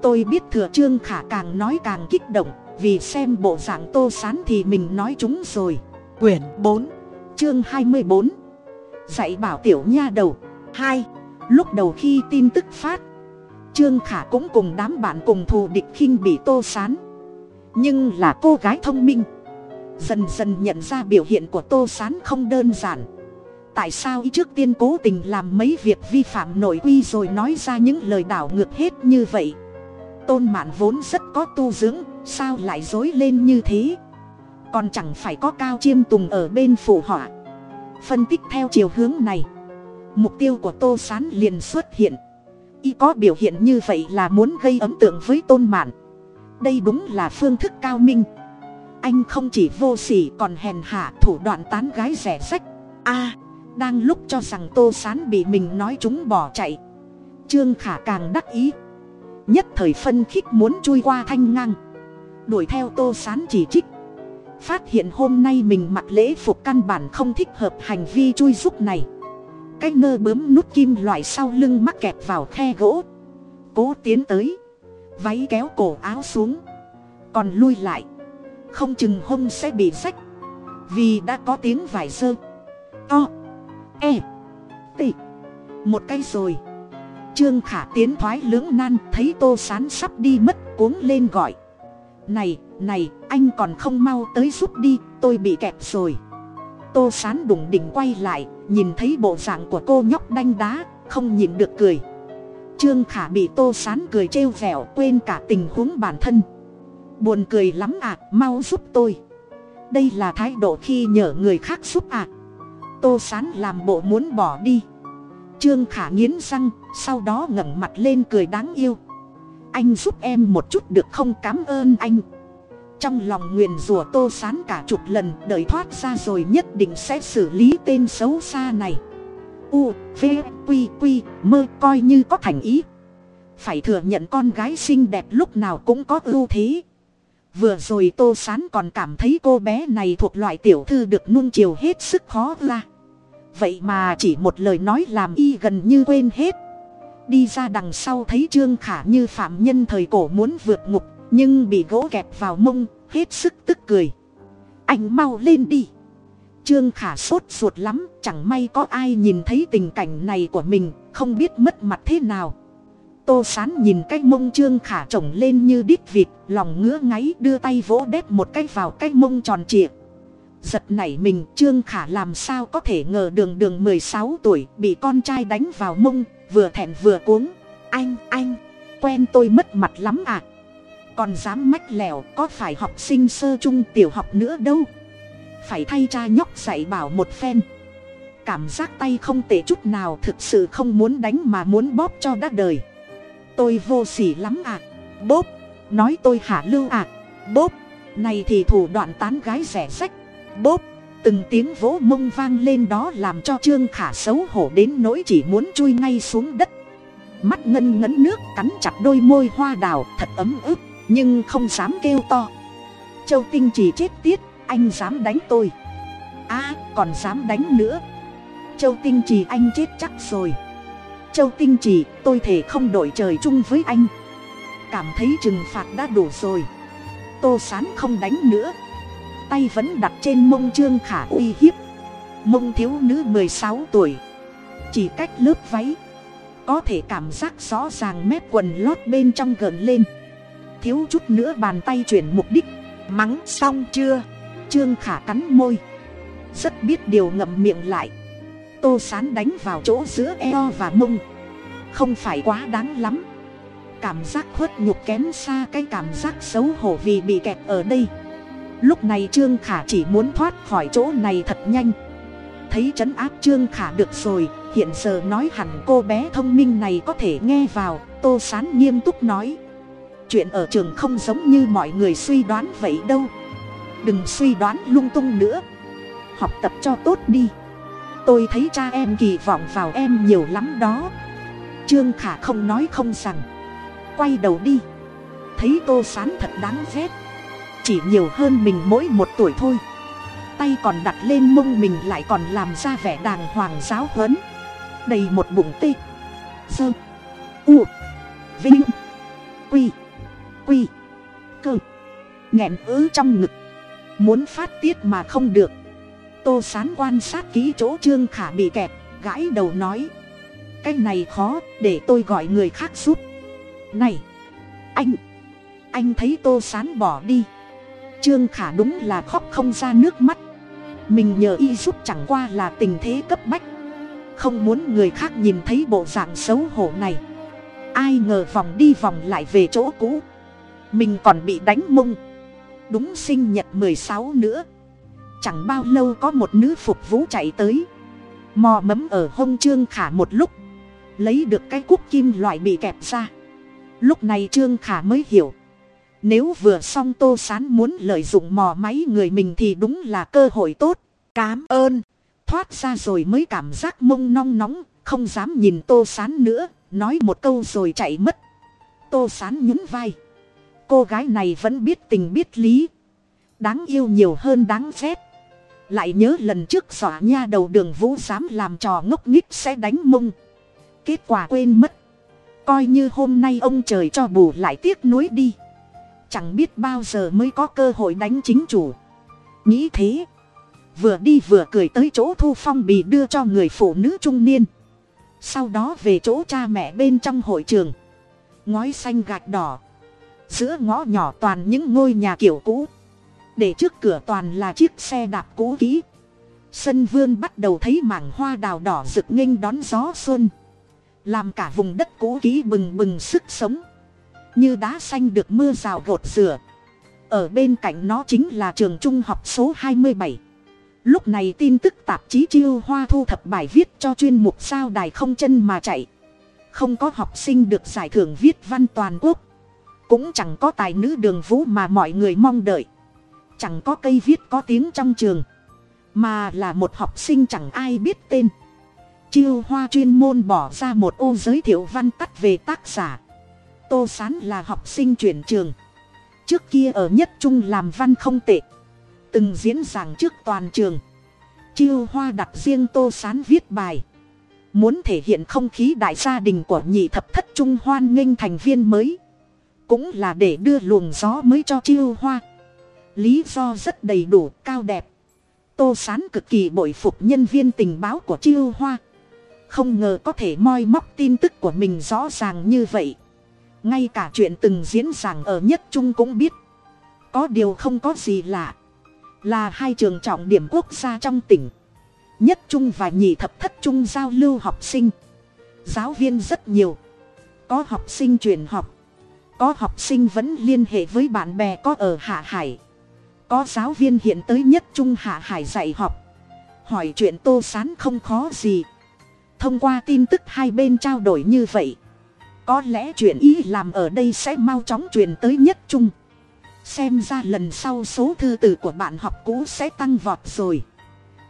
Tôi biết thừa trương khả càng nói càng kích động vì xem bộ dạng tô sán thì mình nói chúng rồi. Quyển bốn chương hai mươi bốn. Dạy bảo tiểu nha đầu. Hai lúc đầu khi tin tức phát trương khả cũng cùng đám bạn cùng thù địch khinh bị tô sán. Nhưng là cô gái thông minh dần dần nhận ra biểu hiện của tô sán không đơn giản. Tại sao y trước tiên cố tình làm mấy việc vi phạm nội quy rồi nói ra những lời đảo ngược hết như vậy? Tôn mạn vốn rất có tu dưỡng, sao lại dối lên như thế? Còn chẳng phải có cao chiêm tùng ở bên phủ họa? Phân tích theo chiều hướng này. Mục tiêu của tô s á n liền xuất hiện. Y có biểu hiện như vậy là muốn gây ấn tượng với tôn mạn. Đây đúng là phương thức cao minh anh không chỉ vô s ỉ còn hèn hạ thủ đoạn tán gái rẻ rách. A, đang lúc cho rằng tô s á n bị mình nói chúng bỏ chạy. Trương khả càng đắc ý. Nhất thời phân khích muốn chui qua thanh ngang. Đuổi theo tô s á n chỉ trích. Phát hiện hôm nay mình mặc lễ phục căn bản không thích hợp hành vi chui giúp này. Cái nơ bướm nút kim loại sau lưng mắc kẹt vào khe gỗ. Cố tiến tới. Váy kéo cổ áo xuống. Còn lui lại không chừng hông sẽ bị rách. Vì đã có tiếng vải dơ to. E. T. Một cây rồi. Trương khả tiến thoái lưỡng nan, thấy tô sán sắp đi mất, cuống lên gọi. Này này, anh còn không mau tới giúp đi, tôi bị kẹt rồi. Tô sán đủng đỉnh quay lại, nhìn thấy bộ dạng của cô nhóc đanh đá, không nhìn được cười. Trương khả bị tô sán cười trêu vẹo, quên cả tình huống bản thân buồn cười lắm ạ à, mau giúp tôi. Đây là thái độ khi nhờ người khác giúp ạ. Tô sán làm bộ muốn bỏ đi. Trương khả nghiến răng, sau đó ngẩng mặt lên cười đáng yêu. Anh giúp em một chút được không? Cám ơn anh. Trong lòng nguyền rủa tô sán cả chục lần, đợi thoát ra rồi nhất định sẽ xử lý tên xấu xa này. U, v q q mơ, coi như có thành ý. Phải thừa nhận con gái xinh đẹp lúc nào cũng có ưu thế vừa rồi tô sán còn cảm thấy cô bé này thuộc loại tiểu thư được nuông chiều hết sức khó ra vậy mà chỉ một lời nói làm y gần như quên hết. Đi ra đằng sau thấy trương khả như phạm nhân thời cổ muốn vượt ngục, nhưng bị gỗ kẹp vào mông, hết sức tức cười. Anh mau lên đi. Trương khả sốt ruột lắm, chẳng may có ai nhìn thấy tình cảnh này của mình, không biết mất mặt thế nào tô sán nhìn cái mông trương khả trồng lên như đít vịt, lòng ngứa ngáy đưa tay vỗ đét một cái vào cái mông tròn trịa. Giật nảy mình, trương khả làm sao có thể ngờ đường đường mười sáu tuổi bị con trai đánh vào mông, vừa thẹn vừa cuống. Anh anh, quen tôi mất mặt lắm à? Còn dám mách lèo có phải học sinh sơ trung tiểu học nữa đâu? Phải thay cha nhóc dạy bảo một phen. Cảm giác tay không tệ chút nào, thực sự không muốn đánh mà muốn bóp cho đã đời tôi vô s ỉ lắm à bốp, nói tôi hả lưu à bóp này thì thủ đoạn tán gái rẻ rách. Bốp, từng tiếng vỗ mông vang lên đó làm cho trương khả xấu hổ đến nỗi chỉ muốn chui ngay xuống đất. Mắt ngân ngấn nước cắn chặt đôi môi hoa đào thật ấm ức, nhưng không dám kêu to. Châu tinh chỉ chết tiết, anh dám đánh tôi. À còn dám đánh nữa. Châu tinh chỉ anh chết chắc rồi châu tinh trì, tôi thể không đổi trời chung với anh. Cảm thấy trừng phạt đã đủ rồi. Tô sán không đánh nữa. Tay vẫn đặt trên mông trương khả uy hiếp. Mông thiếu nữ mười sáu tuổi. Chỉ cách lớp váy. Có thể cảm giác rõ ràng mép quần lót bên trong gợn lên. Thiếu chút nữa bàn tay chuyển mục đích. Mắng xong chưa? Trương khả cắn môi. Rất biết điều ngậm miệng lại tô sán đánh vào chỗ giữa eo và mông. Không phải quá đáng lắm. Cảm giác khuất nhục kém xa cái cảm giác xấu hổ vì bị kẹt ở đây. Lúc này trương khả chỉ muốn thoát khỏi chỗ này thật nhanh. Thấy trấn áp trương khả được rồi, hiện giờ nói hẳn cô bé thông minh này có thể nghe vào, tô sán nghiêm túc nói. Chuyện ở trường không giống như mọi người suy đoán vậy đâu. Đừng suy đoán lung tung nữa. Học tập cho tốt đi tôi thấy cha em kỳ vọng vào em nhiều lắm đó. Trương khả không nói không rằng. Quay đầu đi. Thấy tô sán thật đáng ghét. Chỉ nhiều hơn mình mỗi một tuổi thôi. Tay còn đặt lên mông mình lại còn làm ra vẻ đàng hoàng giáo huấn. Đầy một bụng tê. Sơ. U. Vinh. Quy. Quy. Cơ. Nghẹn ứ trong ngực. Muốn phát tiết mà không được tô sán quan sát kỹ chỗ trương khả bị kẹp gãi đầu nói, cái này khó, để tôi gọi người khác giúp. Này, anh anh thấy tô sán bỏ đi. Trương khả đúng là khóc không ra nước mắt. Mình nhờ y giúp chẳng qua là tình thế cấp bách. Không muốn người khác nhìn thấy bộ dạng xấu hổ này. Ai ngờ vòng đi vòng lại về chỗ cũ. Mình còn bị đánh mông. Đúng sinh nhật mười sáu nữa chẳng bao lâu có một nữ phục vũ chạy tới. Mò mẫm ở hông trương khả một lúc. Lấy được cái cúc kim loại bị kẹp ra. Lúc này trương khả mới hiểu. Nếu vừa xong tô sán muốn lợi dụng mò máy người mình thì đúng là cơ hội tốt. Cám ơn. Thoát ra rồi mới cảm giác mông nong nóng, không dám nhìn tô sán nữa, nói một câu rồi chạy mất. Tô sán nhún vai. Cô gái này vẫn biết tình biết lý. Đáng yêu nhiều hơn đáng ghét lại nhớ lần trước dọa nha đầu đường vũ dám làm trò ngốc nghích sẽ đánh mông. Kết quả quên mất. Coi như hôm nay ông trời cho bù lại tiếc nuối đi. Chẳng biết bao giờ mới có cơ hội đánh chính chủ. Nghĩ thế. Vừa đi vừa cười tới chỗ thu phong bị đưa cho người phụ nữ trung niên. Sau đó về chỗ cha mẹ bên trong hội trường. Ngói xanh gạch đỏ. Giữa ngõ nhỏ toàn những ngôi nhà kiểu cũ để trước cửa toàn là chiếc xe đạp cũ kỹ. Sân vương bắt đầu thấy mảng hoa đào đỏ rực nghênh đón gió xuân. Làm cả vùng đất cũ kỹ bừng bừng sức sống. Như đá xanh được mưa rào gột rửa. Ở bên cạnh nó chính là trường trung học số hai mươi bảy. Lúc này tin tức tạp chí chiêu hoa thu thập bài viết cho chuyên mục sao đài không chân mà chạy. Không có học sinh được giải thưởng viết văn toàn quốc. Cũng chẳng có tài nữ đường vũ mà mọi người mong đợi chẳng có cây viết có tiếng trong trường, mà là một học sinh chẳng ai biết tên. Chiêu hoa chuyên môn bỏ ra một ô giới thiệu văn tắt về tác giả. Tô sán là học sinh chuyển trường. Trước kia ở nhất trung làm văn không tệ. Từng diễn giảng trước toàn trường. Chiêu hoa đặt riêng tô sán viết bài. Muốn thể hiện không khí đại gia đình của nhị thập thất trung hoan nghênh thành viên mới. Cũng là để đưa luồng gió mới cho chiêu hoa lý do rất đầy đủ, cao đẹp. Tô sán cực kỳ bội phục nhân viên tình báo của chiêu hoa. Không ngờ có thể moi móc tin tức của mình rõ ràng như vậy. Ngay cả chuyện từng diễn giảng ở nhất trung cũng biết. Có điều không có gì lạ. Là hai trường trọng điểm quốc gia trong tỉnh. Nhất trung và nhị thập thất trung giao lưu học sinh. Giáo viên rất nhiều. Có học sinh truyền học. Có học sinh vẫn liên hệ với bạn bè có ở hạ hải có giáo viên hiện tới nhất trung hạ hải dạy học. Hỏi chuyện tô sán không khó gì. Thông qua tin tức hai bên trao đổi như vậy, có lẽ chuyện ý làm ở đây sẽ mau chóng truyền tới nhất trung. Xem ra lần sau số thư từ của bạn học cũ sẽ tăng vọt rồi.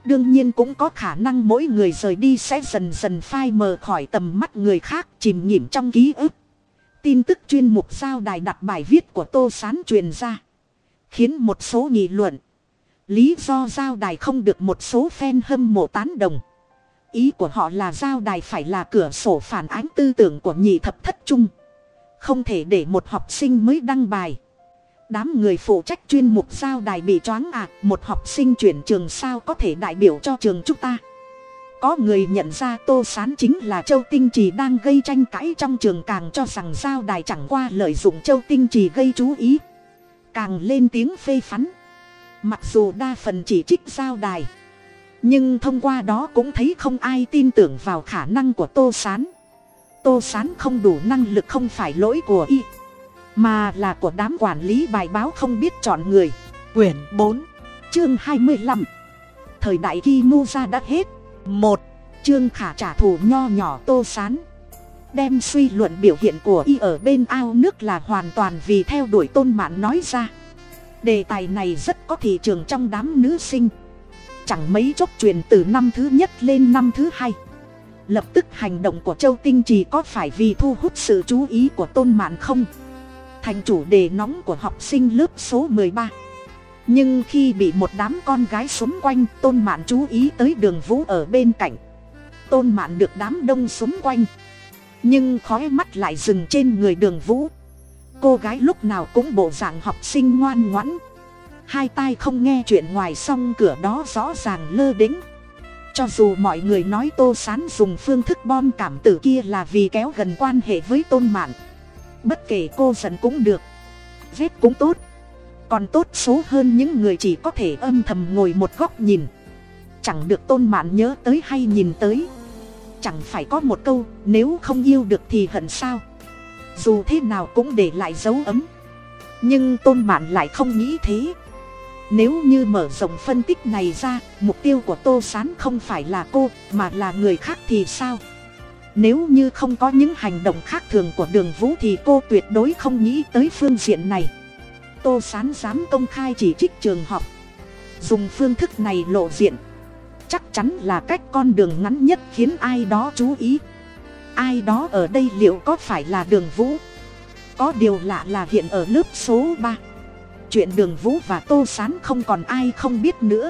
Đương nhiên cũng có khả năng mỗi người rời đi sẽ dần dần phai mờ khỏi tầm mắt người khác chìm nghỉm trong ký ức. Tin tức chuyên mục giao đài đặt bài viết của tô s á n truyền ra khiến một số nghị luận. Lý do giao đài không được một số fan hâm mộ tán đồng. Ý của họ là giao đài phải là cửa sổ phản ánh tư tưởng của nhị thập thất trung. Không thể để một học sinh mới đăng bài. Đám người phụ trách chuyên mục giao đài bị choáng à một học sinh chuyển trường sao có thể đại biểu cho trường chúng ta? Có người nhận ra tô sán chính là châu tinh trì đang gây tranh cãi trong trường càng cho rằng giao đài chẳng qua lợi dụng châu tinh trì gây chú ý càng lên tiếng phê phán. Mặc dù đa phần chỉ trích giao đài, nhưng thông qua đó cũng thấy không ai tin tưởng vào khả năng của tô sán. Tô sán không đủ năng lực không phải lỗi của y, mà là của đám quản lý bài báo không biết chọn người. Quyển bốn, chương hai mươi lăm. Thời đại ki mu ra đã hết. Một chương khả trả thù nho nhỏ tô sán đem suy luận biểu hiện của y ở bên ao nước là hoàn toàn vì theo đuổi tôn mạn nói ra. Đề tài này rất có thị trường trong đám nữ sinh. Chẳng mấy chốc truyền từ năm thứ nhất lên năm thứ hai. Lập tức hành động của châu tinh trì có phải vì thu hút sự chú ý của tôn mạn không? Thành chủ đề nóng của học sinh lớp số 13 nhưng khi bị một đám con gái xúm quanh, tôn mạn chú ý tới đường vũ ở bên cạnh. Tôn mạn được đám đông xúm quanh nhưng khói mắt lại dừng trên người đường vũ. Cô gái lúc nào cũng bộ dạng học sinh ngoan ngoãn. Hai tai không nghe chuyện ngoài song cửa đó rõ ràng lơ đĩnh. Cho dù mọi người nói tô sán dùng phương thức bom cảm tử kia là vì kéo gần quan hệ với tôn mạn. Bất kể cô giận cũng được. Ghét cũng tốt. Còn tốt số hơn những người chỉ có thể âm thầm ngồi một góc nhìn. Chẳng được tôn mạn nhớ tới hay nhìn tới chẳng phải có một câu, nếu không yêu được thì hận sao? Dù thế nào cũng để lại dấu ấm. Nhưng tôn mạn lại không nghĩ thế. Nếu như mở rộng phân tích này ra, mục tiêu của tô s á n không phải là cô, mà là người khác thì sao? Nếu như không có những hành động khác thường của đường vũ thì cô tuyệt đối không nghĩ tới phương diện này. Tô s á n dám công khai chỉ trích trường học. Dùng phương thức này lộ diện chắc chắn là cách con đường ngắn nhất khiến ai đó chú ý. Ai đó ở đây liệu có phải là đường vũ? Có điều lạ là hiện ở lớp số ba. Chuyện đường vũ và tô s á n không còn ai không biết nữa.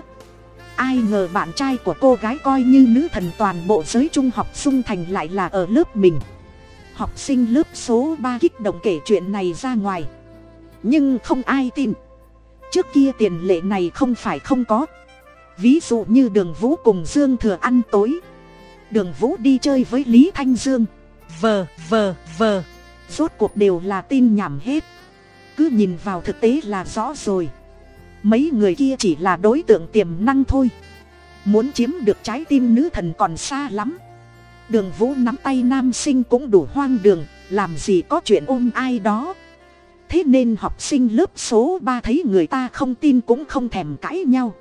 Ai ngờ bạn trai của cô gái coi như nữ thần toàn bộ giới trung học sung thành lại là ở lớp mình. Học sinh lớp số ba kích động kể chuyện này ra ngoài. Nhưng không ai tin. Trước kia tiền lệ này không phải không có ví dụ như đường vũ cùng dương thừa ăn tối. Đường vũ đi chơi với lý thanh dương. Vờ vờ vờ rốt cuộc đều là tin nhảm hết. Cứ nhìn vào thực tế là rõ rồi. Mấy người kia chỉ là đối tượng tiềm năng thôi. Muốn chiếm được trái tim nữ thần còn xa lắm. Đường vũ nắm tay nam sinh cũng đủ hoang đường, làm gì có chuyện ôm ai đó. Thế nên học sinh lớp số ba thấy người ta không tin cũng không thèm cãi nhau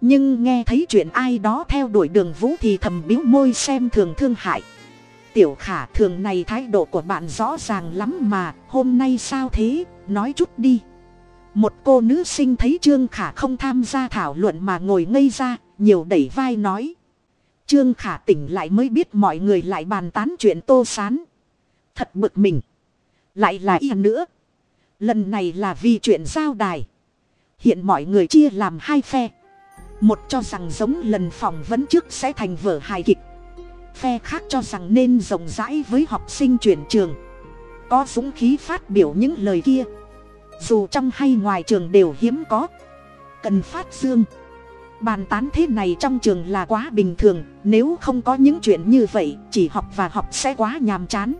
nhưng nghe thấy chuyện ai đó theo đuổi đường vũ thì thầm biếu môi xem thường thương hại. Tiểu khả thường này thái độ của bạn rõ ràng lắm mà, hôm nay sao thế, nói chút đi. Một cô nữ sinh thấy trương khả không tham gia thảo luận mà ngồi ngây ra, nhiều đẩy vai nói. Trương khả tỉnh lại mới biết mọi người lại bàn tán chuyện tô sán. Thật bực mình. Lại là y nữa. Lần này là vì chuyện giao đài. Hiện mọi người chia làm hai phe một cho rằng giống lần phỏng vấn trước sẽ thành vở hài kịch. Phe khác cho rằng nên rộng rãi với học sinh chuyển trường. Có dũng khí phát biểu những lời kia. Dù trong hay ngoài trường đều hiếm có. Cần phát dương. Bàn tán thế này trong trường là quá bình thường. Nếu không có những chuyện như vậy, chỉ học và học sẽ quá nhàm chán.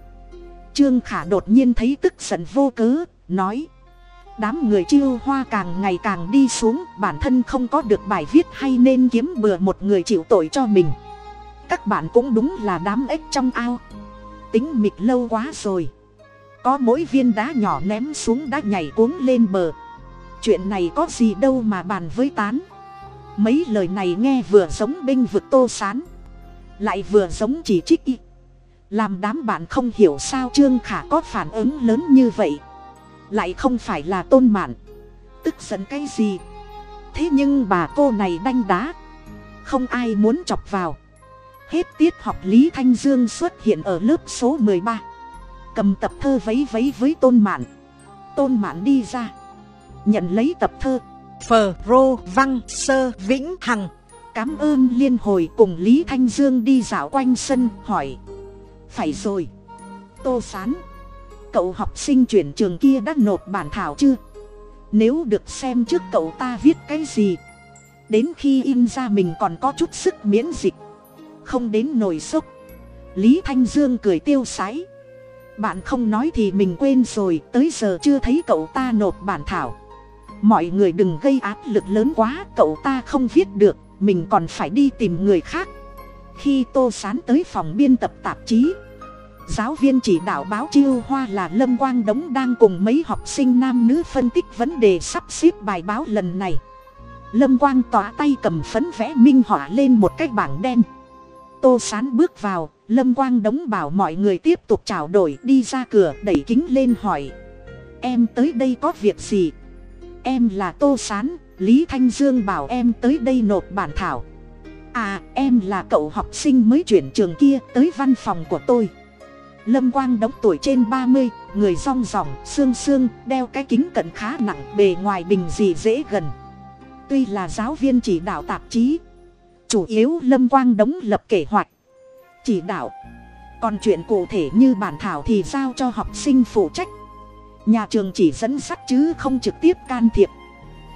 Trương khả đột nhiên thấy tức giận vô cớ, nói đám người chiêu hoa càng ngày càng đi xuống, bản thân không có được bài viết hay nên kiếm bừa một người chịu tội cho mình. Các bạn cũng đúng là đám ếch trong ao. Tính mịt lâu quá rồi. Có mỗi viên đá nhỏ ném xuống đã nhảy cuống lên bờ. Chuyện này có gì đâu mà bàn với tán. Mấy lời này nghe vừa giống binh vực tô sán, lại vừa giống chỉ trích y. Làm đám bạn không hiểu sao trương khả có phản ứng lớn như vậy lại không phải là tôn mạn. Tức giận cái gì? Thế nhưng bà cô này đanh đá. Không ai muốn chọc vào. Hết tiết học lý thanh dương xuất hiện ở lớp số mười ba. Cầm tập thơ vấy vấy với tôn mạn. Tôn mạn đi ra. Nhận lấy tập thơ. Phờ rô văn sơ vĩnh hằng. Cám ơn liên hồi cùng lý thanh dương đi dạo quanh sân hỏi. Phải rồi. Tô sán cậu học sinh chuyển trường kia đã nộp bản thảo chưa? Nếu được xem trước cậu ta viết cái gì? Đến khi in ra mình còn có chút sức miễn dịch. Không đến nổi sốc. Lý thanh dương cười tiêu sái. Bạn không nói thì mình quên rồi, tới giờ chưa thấy cậu ta nộp bản thảo. Mọi người đừng gây áp lực lớn quá, cậu ta không viết được, mình còn phải đi tìm người khác. Khi tô sán tới phòng biên tập tạp chí giáo viên chỉ đạo báo chiêu hoa là lâm quang đống đang cùng mấy học sinh nam nữ phân tích vấn đề sắp xếp bài báo lần này. Lâm quang tỏa tay cầm phấn vẽ minh họa lên một cái bảng đen. Tô sán bước vào, lâm quang đống bảo mọi người tiếp tục trao đổi, đi ra cửa, đẩy kính lên hỏi. Em tới đây có việc gì? Em là tô sán, lý thanh dương bảo em tới đây nộp bản thảo. À em là cậu học sinh mới chuyển trường kia, tới văn phòng của tôi lâm quang đóng tuổi trên ba mươi, người rong ròng, xương xương, đeo cái kính cận khá nặng, bề ngoài bình dị dễ gần. Tuy là giáo viên chỉ đạo tạp chí, chủ yếu lâm quang đóng lập kế hoạch, chỉ đạo. Còn chuyện cụ thể như bản thảo thì giao cho học sinh phụ trách. Nhà trường chỉ dẫn dắt chứ không trực tiếp can thiệp.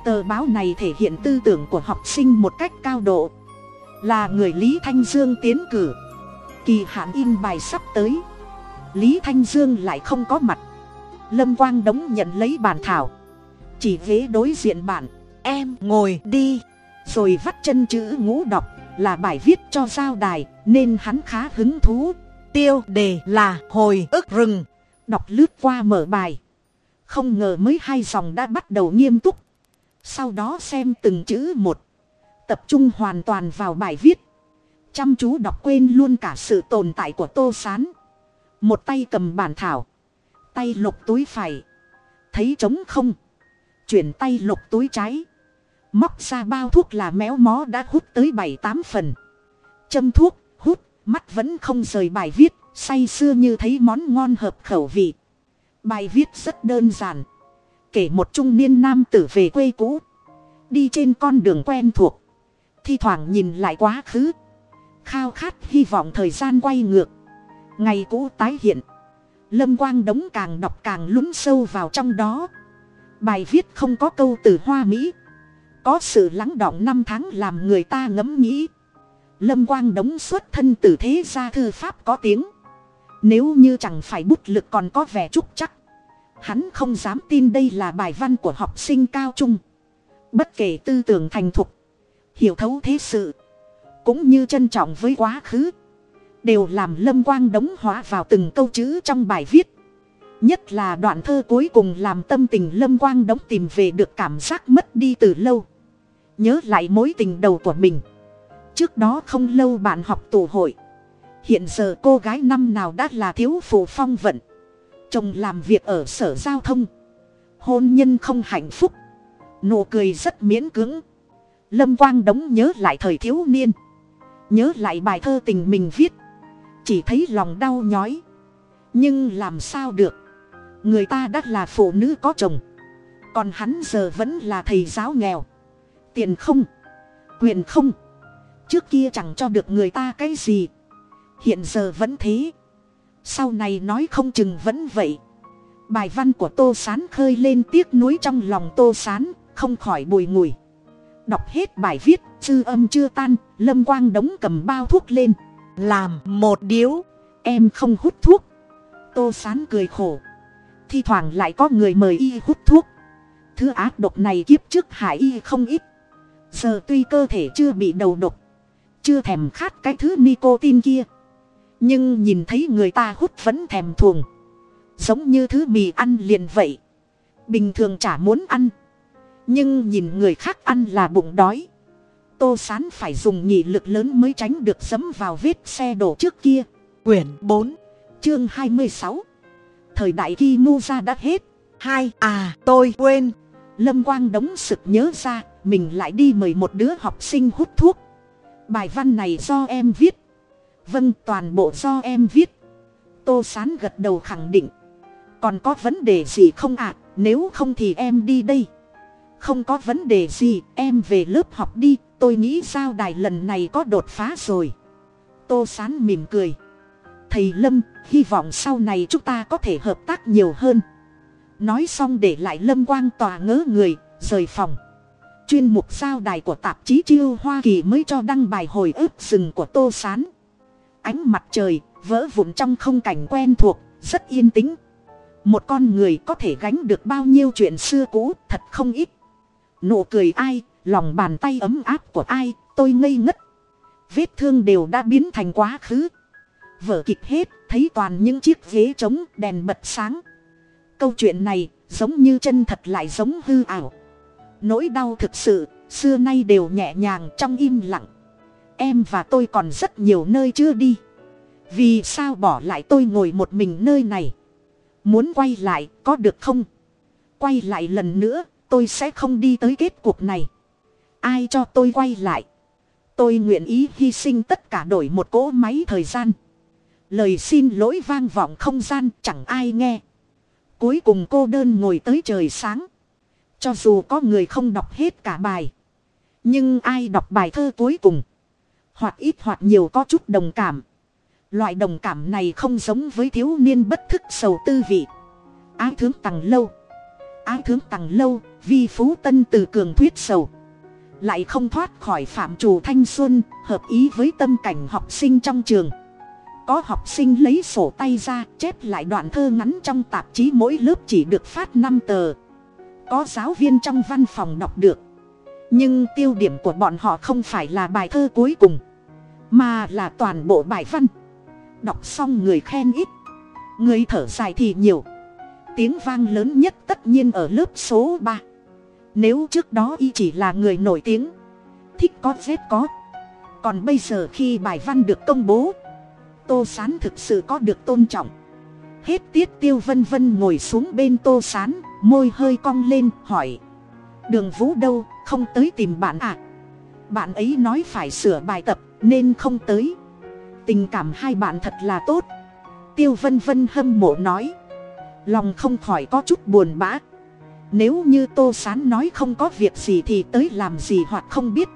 Tờ báo này thể hiện tư tưởng của học sinh một cách cao độ. Là người lý thanh dương tiến cử. Kỳ hạn in bài sắp tới lý thanh dương lại không có mặt. Lâm quang đống nhận lấy bàn thảo. Chỉ ghế đối diện bạn, em ngồi đi. Rồi vắt chân chữ ngũ đọc, là bài viết cho giao đài, nên hắn khá hứng thú. Tiêu đề là hồi ức rừng. Đọc lướt qua mở bài. Không ngờ mới hai dòng đã bắt đầu nghiêm túc. Sau đó xem từng chữ một, tập trung hoàn toàn vào bài viết. Chăm chú đọc quên luôn cả sự tồn tại của tô s á n một tay cầm bản thảo. Tay lục túi phải. Thấy trống không? Chuyển tay lục túi trái. Móc ra bao thuốc là méo mó đã hút tới bảy tám phần. Châm thuốc, hút, mắt vẫn không rời bài viết. Say sưa như thấy món ngon hợp khẩu vị. Bài viết rất đơn giản. Kể một trung niên nam tử về quê cũ. Đi trên con đường quen thuộc. Thi thoảng nhìn lại quá khứ. Khao khát hy vọng thời gian quay ngược ngày cũ tái hiện. Lâm quang đống càng đọc càng lún sâu vào trong đó. Bài viết không có câu từ hoa mỹ. Có sự lắng đọng năm tháng làm người ta ngẫm nghĩ. Lâm quang đống xuất thân từ thế gia thư pháp có tiếng. Nếu như chẳng phải bút lực còn có vẻ trúc chắc, hắn không dám tin đây là bài văn của học sinh cao trung. Bất kể tư tưởng thành thục, hiểu thấu thế sự, cũng như trân trọng với quá khứ đều làm lâm quang đống hóa vào từng câu chữ trong bài viết. Nhất là đoạn thơ cuối cùng làm tâm tình lâm quang đống tìm về được cảm giác mất đi từ lâu. Nhớ lại mối tình đầu của mình. Trước đó không lâu bạn học tù hội. Hiện giờ cô gái năm nào đã là thiếu phụ phong vận. Chồng làm việc ở sở giao thông. Hôn nhân không hạnh phúc. Nụ cười rất miễn cưỡng. Lâm quang đống nhớ lại thời thiếu niên. Nhớ lại bài thơ tình mình viết chỉ thấy lòng đau nhói. Nhưng làm sao được? Người ta đã là phụ nữ có chồng. Còn hắn giờ vẫn là thầy giáo nghèo. Tiền không, quyền không. Trước kia chẳng cho được người ta cái gì. Hiện giờ vẫn thế. Sau này nói không chừng vẫn vậy. Bài văn của tô s á n khơi lên tiếc nuối trong lòng tô s á n không khỏi bùi ngùi. Đọc hết bài viết dư âm chưa tan, lâm quang đống cầm bao thuốc lên làm một điếu. Em không hút thuốc. Tô sán cười khổ. Thi thoảng lại có người mời y hút thuốc. Thứ ác độc này kiếp trước hại y không ít. Giờ tuy cơ thể chưa bị đầu độc, chưa thèm khát cái thứ nicotine kia. Nhưng nhìn thấy người ta hút vẫn thèm thuồng. Giống như thứ mì ăn liền vậy. Bình thường chả muốn ăn. Nhưng nhìn người khác ăn là bụng đói tô sán phải dùng nhị lực lớn mới tránh được dẫm vào vết xe đổ trước kia. Quyển bốn, chương hai mươi sáu. Thời đại ki mu ra đã hết. Hai à tôi quên. Lâm quang đống sực nhớ ra, mình lại đi mời một đứa học sinh hút thuốc. Bài văn này do em viết. Vâng toàn bộ do em viết. Tô sán gật đầu khẳng định. Còn có vấn đề gì không ạ? Nếu không thì em đi đây. Không có vấn đề gì, em về lớp học đi tôi nghĩ sao đài lần này có đột phá rồi? Tô sán mỉm cười. Thầy lâm, hy vọng sau này chúng ta có thể hợp tác nhiều hơn. Nói xong để lại lâm quang tòa ngớ người, rời phòng. Chuyên mục sao đài của tạp chí chiêu hoa kỳ mới cho đăng bài hồi ức rừng của tô sán. Ánh mặt trời, vỡ vụn trong không cảnh quen thuộc, rất yên tĩnh. Một con người có thể gánh được bao nhiêu chuyện xưa cũ, thật không ít. Nụ cười ai lòng bàn tay ấm áp của ai, tôi ngây ngất. Vết thương đều đã biến thành quá khứ. Vở kịch hết, thấy toàn những chiếc ghế trống đèn bật sáng. Câu chuyện này giống như chân thật lại giống hư ảo. Nỗi đau thực sự, xưa nay đều nhẹ nhàng trong im lặng. Em và tôi còn rất nhiều nơi chưa đi. Vì sao bỏ lại tôi ngồi một mình nơi này? Muốn quay lại có được không? Quay lại lần nữa, tôi sẽ không đi tới kết cuộc này ai cho tôi quay lại? Tôi nguyện ý hy sinh tất cả đổi một cỗ máy thời gian. Lời xin lỗi vang vọng không gian, chẳng ai nghe. Cuối cùng cô đơn ngồi tới trời sáng. Cho dù có người không đọc hết cả bài, nhưng ai đọc bài thơ cuối cùng? Hoặc ít hoặc nhiều có chút đồng cảm. Loại đồng cảm này không giống với thiếu niên bất thức sầu tư vị. Ái thương tằng lâu. Ái thương tằng lâu, vi phú tân từ cường thuyết sầu lại không thoát khỏi phạm trù thanh xuân, hợp ý với tâm cảnh học sinh trong trường. Có học sinh lấy sổ tay ra, chép lại đoạn thơ ngắn trong tạp chí mỗi lớp chỉ được phát năm tờ. Có giáo viên trong văn phòng đọc được. Nhưng tiêu điểm của bọn họ không phải là bài thơ cuối cùng, mà là toàn bộ bài văn. Đọc xong người khen ít, người thở dài thì nhiều. Tiếng vang lớn nhất tất nhiên ở lớp số ba nếu trước đó y chỉ là người nổi tiếng, thích có rét có. Còn bây giờ khi bài văn được công bố, tô sán thực sự có được tôn trọng. Hết tiết tiêu vân vân ngồi xuống bên tô sán, môi hơi cong lên, hỏi. Đường vũ đâu? Không tới tìm bạn à? Bạn ấy nói phải sửa bài tập, nên không tới. Tình cảm hai bạn thật là tốt. Tiêu vân vân hâm mộ nói. Lòng không khỏi có chút buồn bã nếu như tô sán nói không có việc gì thì tới làm gì hoặc không biết.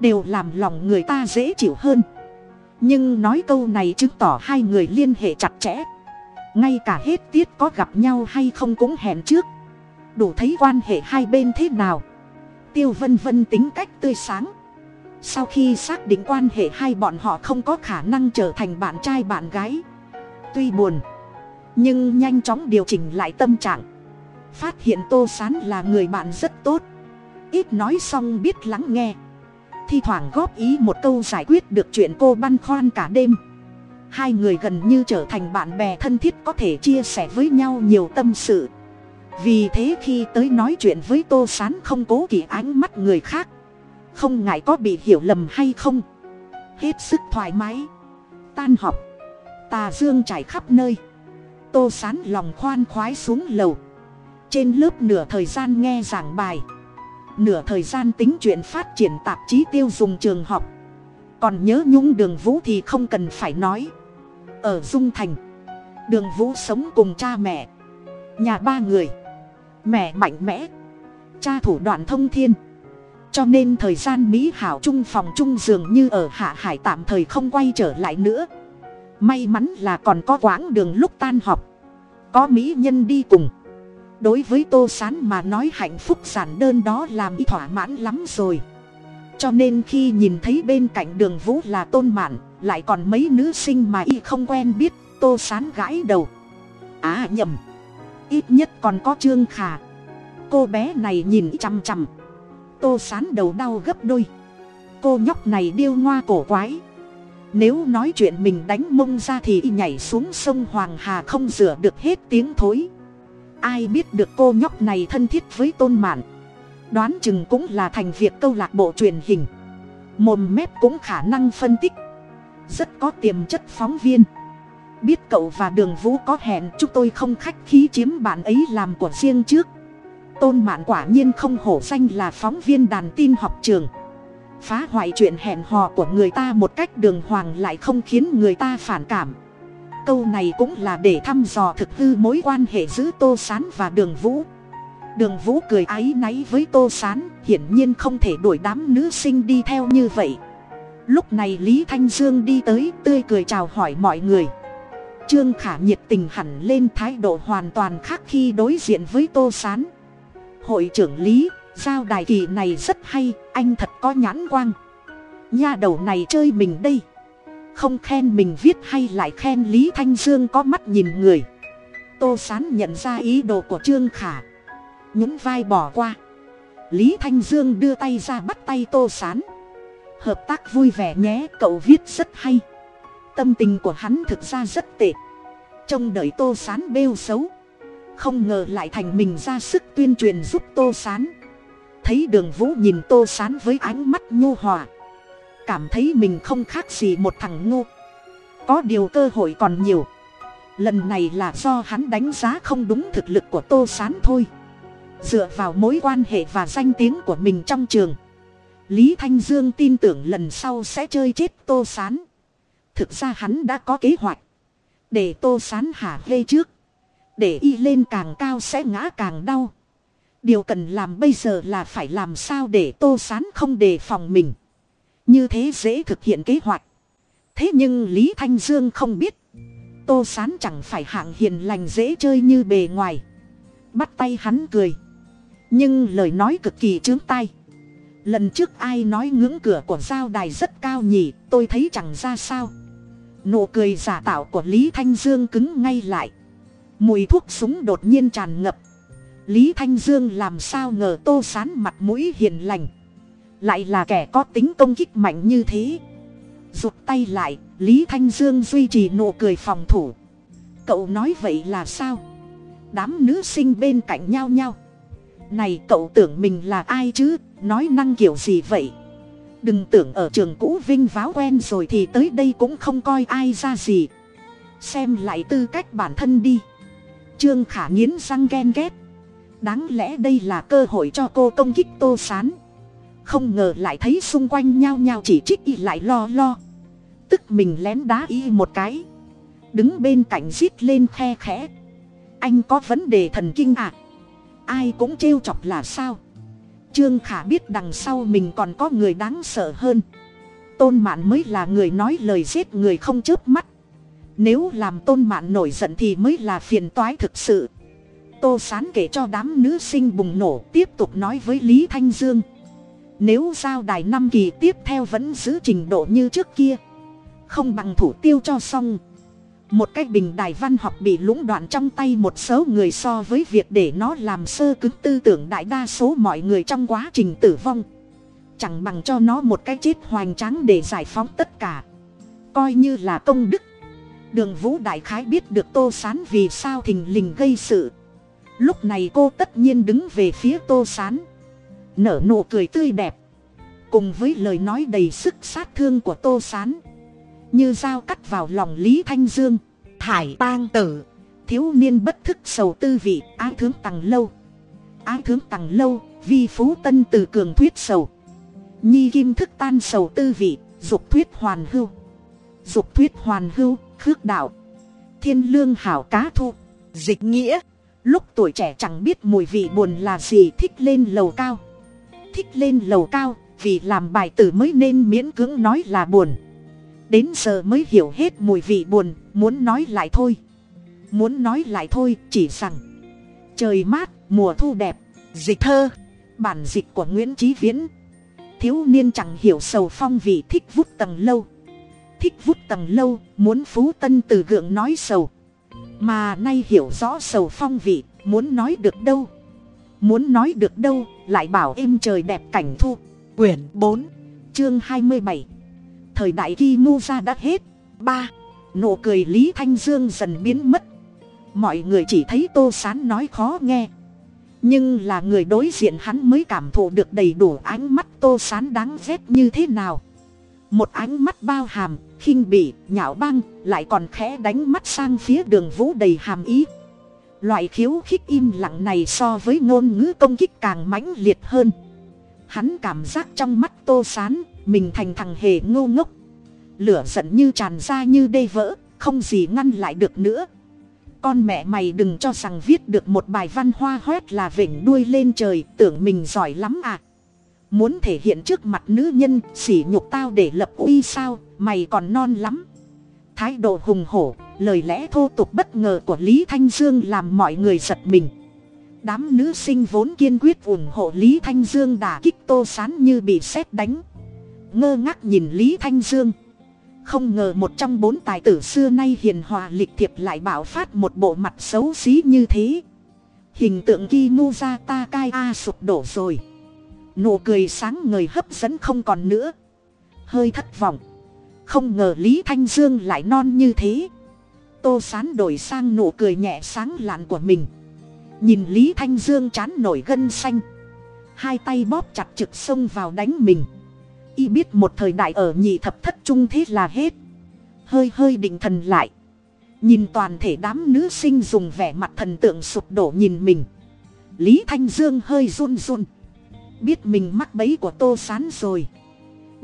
Đều làm lòng người ta dễ chịu hơn. Nhưng nói câu này chứng tỏ hai người liên hệ chặt chẽ. Ngay cả hết tiết có gặp nhau hay không cũng hẹn trước. Đủ thấy quan hệ hai bên thế nào. Tiêu vân vân tính cách tươi sáng. Sau khi xác định quan hệ hai bọn họ không có khả năng trở thành bạn trai bạn gái. Tuy buồn, nhưng nhanh chóng điều chỉnh lại tâm trạng phát hiện tô sán là người bạn rất tốt. Ít nói xong biết lắng nghe. Thi thoảng góp ý một câu giải quyết được chuyện cô băn khoăn cả đêm. Hai người gần như trở thành bạn bè thân thiết có thể chia sẻ với nhau nhiều tâm sự. Vì thế khi tới nói chuyện với tô s á n không cố kỳ ánh mắt người khác. Không ngại có bị hiểu lầm hay không. Hết sức thoải mái. Tan học. Tà dương trải khắp nơi. Tô s á n lòng khoan khoái xuống lầu trên lớp nửa thời gian nghe giảng bài, nửa thời gian tính chuyện phát triển tạp chí tiêu dùng trường học. Còn nhớ nhung đường vũ thì không cần phải nói. Ở dung thành, đường vũ sống cùng cha mẹ, nhà ba người, mẹ mạnh mẽ, cha thủ đoạn thông thiên. Cho nên thời gian mỹ hảo chung phòng chung dường như ở hạ hải tạm thời không quay trở lại nữa. May mắn là còn có quãng đường lúc tan học, có mỹ nhân đi cùng đối với tô s á n mà nói hạnh phúc giản đơn đó làm y thỏa mãn lắm rồi. Cho nên khi nhìn thấy bên cạnh đường vũ là tôn mạn, lại còn mấy nữ sinh mà y không quen biết, tô s á n gãi đầu. À nhầm, ít nhất còn có trương khả. Cô bé này nhìn chằm chằm. Tô sán đầu đau gấp đôi. Cô nhóc này điêu ngoa cổ quái. Nếu nói chuyện mình đánh mông ra thì y nhảy xuống sông hoàng hà không rửa được hết tiếng thối ai biết được cô nhóc này thân thiết với tôn mạn? Đoán chừng cũng là thành việc câu lạc bộ truyền hình. Mồm mép cũng khả năng phân tích. Rất có tiềm chất phóng viên. Biết cậu và đường vũ có hẹn, chúng tôi không khách khí chiếm bạn ấy làm của riêng trước. Tôn mạn quả nhiên không hổ danh là phóng viên đàn tin học trường. Phá hoại chuyện hẹn hò của người ta một cách đường hoàng lại không khiến người ta phản cảm câu này cũng là để thăm dò thực hư mối quan hệ giữa tô s á n và đường vũ. Đường vũ cười áy náy với tô s á n hiển nhiên không thể đuổi đám nữ sinh đi theo như vậy. Lúc này lý thanh dương đi tới, tươi cười chào hỏi mọi người. Trương khả nhiệt tình hẳn lên thái độ hoàn toàn khác khi đối diện với tô s á n hội trưởng lý, giao đài kỳ này rất hay, anh thật có nhãn quang. Nha đầu này chơi mình đây không khen mình viết hay lại khen lý thanh dương có mắt nhìn người. Tô s á n nhận ra ý đồ của trương khả. Nhún vai bỏ qua. Lý thanh dương đưa tay ra bắt tay tô s á n hợp tác vui vẻ nhé, cậu viết rất hay. Tâm tình của hắn thực ra rất tệ. Trông đợi tô sán bêu xấu. Không ngờ lại thành mình ra sức tuyên truyền giúp tô sán. Thấy đường vũ nhìn tô sán với ánh mắt nhu hòa cảm thấy mình không khác gì một thằng ngu. Có điều cơ hội còn nhiều. Lần này là do hắn đánh giá không đúng thực lực của tô sán thôi. Dựa vào mối quan hệ và danh tiếng của mình trong trường, lý thanh dương tin tưởng lần sau sẽ chơi chết tô sán. Thực ra hắn đã có kế hoạch. Để tô sán hả hê trước. Để y lên càng cao sẽ ngã càng đau. Điều cần làm bây giờ là phải làm sao để tô sán không đề phòng mình như thế dễ thực hiện kế hoạch. Thế nhưng lý thanh dương không biết. Tô sán chẳng phải hạng hiền lành dễ chơi như bề ngoài. Bắt tay hắn cười. Nhưng lời nói cực kỳ trướng tay lần trước ai nói ngưỡng cửa của giao đài rất cao nhỉ, tôi thấy chẳng ra sao. Nụ cười giả tạo của lý thanh dương cứng ngay lại. Mùi thuốc súng đột nhiên tràn ngập. Lý thanh dương làm sao ngờ tô sán mặt mũi hiền lành lại là kẻ có tính công kích mạnh như thế. Rụt tay lại, lý thanh dương duy trì nụ cười phòng thủ. Cậu nói vậy là sao? Đám nữ sinh bên cạnh nhau nhau này cậu tưởng mình là ai chứ? Nói năng kiểu gì vậy? Đừng tưởng ở trường cũ vinh váo quen rồi thì tới đây cũng không coi ai ra gì. Xem lại tư cách bản thân đi. Trương khả nghiến răng ghen ghét. Đáng lẽ đây là cơ hội cho cô công kích tô sán không ngờ lại thấy xung quanh nhao nhao chỉ trích y lại lo lo. Tức mình lén đá y một cái. Đứng bên cạnh rít lên khe khẽ. Anh có vấn đề thần kinh à? Ai cũng trêu chọc là sao? Trương khả biết đằng sau mình còn có người đáng sợ hơn. Tôn mạn mới là người nói lời giết người không chớp mắt. Nếu làm tôn mạn nổi giận thì mới là phiền toái thực sự. Tô sán kể cho đám nữ sinh bùng nổ, tiếp tục nói với lý thanh dương nếu giao đài năm kỳ tiếp theo vẫn giữ trình độ như trước kia, không bằng thủ tiêu cho xong. Một cái bình đài văn học bị lũng đoạn trong tay một số người so với việc để nó làm sơ cứng tư tưởng đại đa số mọi người trong quá trình tử vong. Chẳng bằng cho nó một cái chết hoành tráng để giải phóng tất cả. Coi như là công đức. Đường vũ đại khái biết được tô sán vì sao thình lình gây sự. Lúc này cô tất nhiên đứng về phía tô sán nở nụ cười tươi đẹp. Cùng với lời nói đầy sức sát thương của tô sán, như dao cắt vào lòng lý thanh dương, thải tang tử, thiếu niên bất thức sầu tư vị á thướng tằng lâu. Á thướng tằng lâu, vi phú tân từ cường thuyết sầu. Nhi kim thức tan sầu tư vị, dục thuyết hoàn hưu. Dục thuyết hoàn hưu, khước đạo. Thiên lương hảo cá thu. Dịch nghĩa, lúc tuổi trẻ chẳng biết mùi vị buồn là gì, thích lên lầu cao thích lên lầu cao, vì làm bài tử mới nên miễn cưỡng nói là buồn. Đến giờ mới hiểu hết mùi vị buồn, muốn nói lại thôi. Muốn nói lại thôi, chỉ rằng, trời mát, mùa thu đẹp, dịch thơ, bản dịch của nguyễn trí viễn. Thiếu niên chẳng hiểu sầu phong vì thích vút tầng lâu. Thích vút tầng lâu, muốn phú tân từ gượng nói sầu. Mà nay hiểu rõ sầu phong vị, muốn nói được đâu? Muốn nói được đâu, lại bảo êm trời đẹp cảnh thu. Quyển bốn, chương hai mươi bảy. Thời đại ki mu ra đã hết. Ba, nụ cười lý thanh dương dần biến mất. Mọi người chỉ thấy tô sán nói khó nghe. Nhưng là người đối diện hắn mới cảm thụ được đầy đủ ánh mắt tô sán đáng ghét như thế nào. Một ánh mắt bao hàm, khinh bỉ, nhạo băng, lại còn khẽ đánh mắt sang phía đường vũ đầy hàm ý loại khiếu khích im lặng này so với ngôn ngữ công kích càng mãnh liệt hơn. Hắn cảm giác trong mắt tô sán, mình thành thằng hề ngô ngốc. Lửa giận như tràn ra như đê vỡ, không gì ngăn lại được nữa. Con mẹ mày đừng cho rằng viết được một bài văn hoa hoét là vểnh đuôi lên trời, tưởng mình giỏi lắm à. Muốn thể hiện trước mặt nữ nhân, sỉ nhục tao để lập uy sao, mày còn non lắm thái độ hùng hổ, lời lẽ thô tục bất ngờ của lý thanh dương làm mọi người giật mình. Đám nữ sinh vốn kiên quyết ủng hộ lý thanh dương đả kích tô sán như bị sét đánh. Ngơ ngác nhìn lý thanh dương. Không ngờ một trong bốn tài tử xưa nay hiền hòa lịch thiệp lại bảo phát một bộ mặt xấu xí như thế. Hình tượng ki mu ra ta cai a sụp đổ rồi. Nụ cười sáng ngời hấp dẫn không còn nữa. Hơi thất vọng không ngờ lý thanh dương lại non như thế. Tô sán đổi sang nụ cười nhẹ sáng lạn của mình. Nhìn lý thanh dương chán nổi gân xanh. Hai tay bóp chặt trực xông vào đánh mình. Y biết một thời đại ở nhị thập thất trung thế là hết. Hơi hơi định thần lại. Nhìn toàn thể đám nữ sinh dùng vẻ mặt thần tượng sụp đổ nhìn mình. Lý thanh dương hơi run run. Biết mình mắc bẫy của tô sán rồi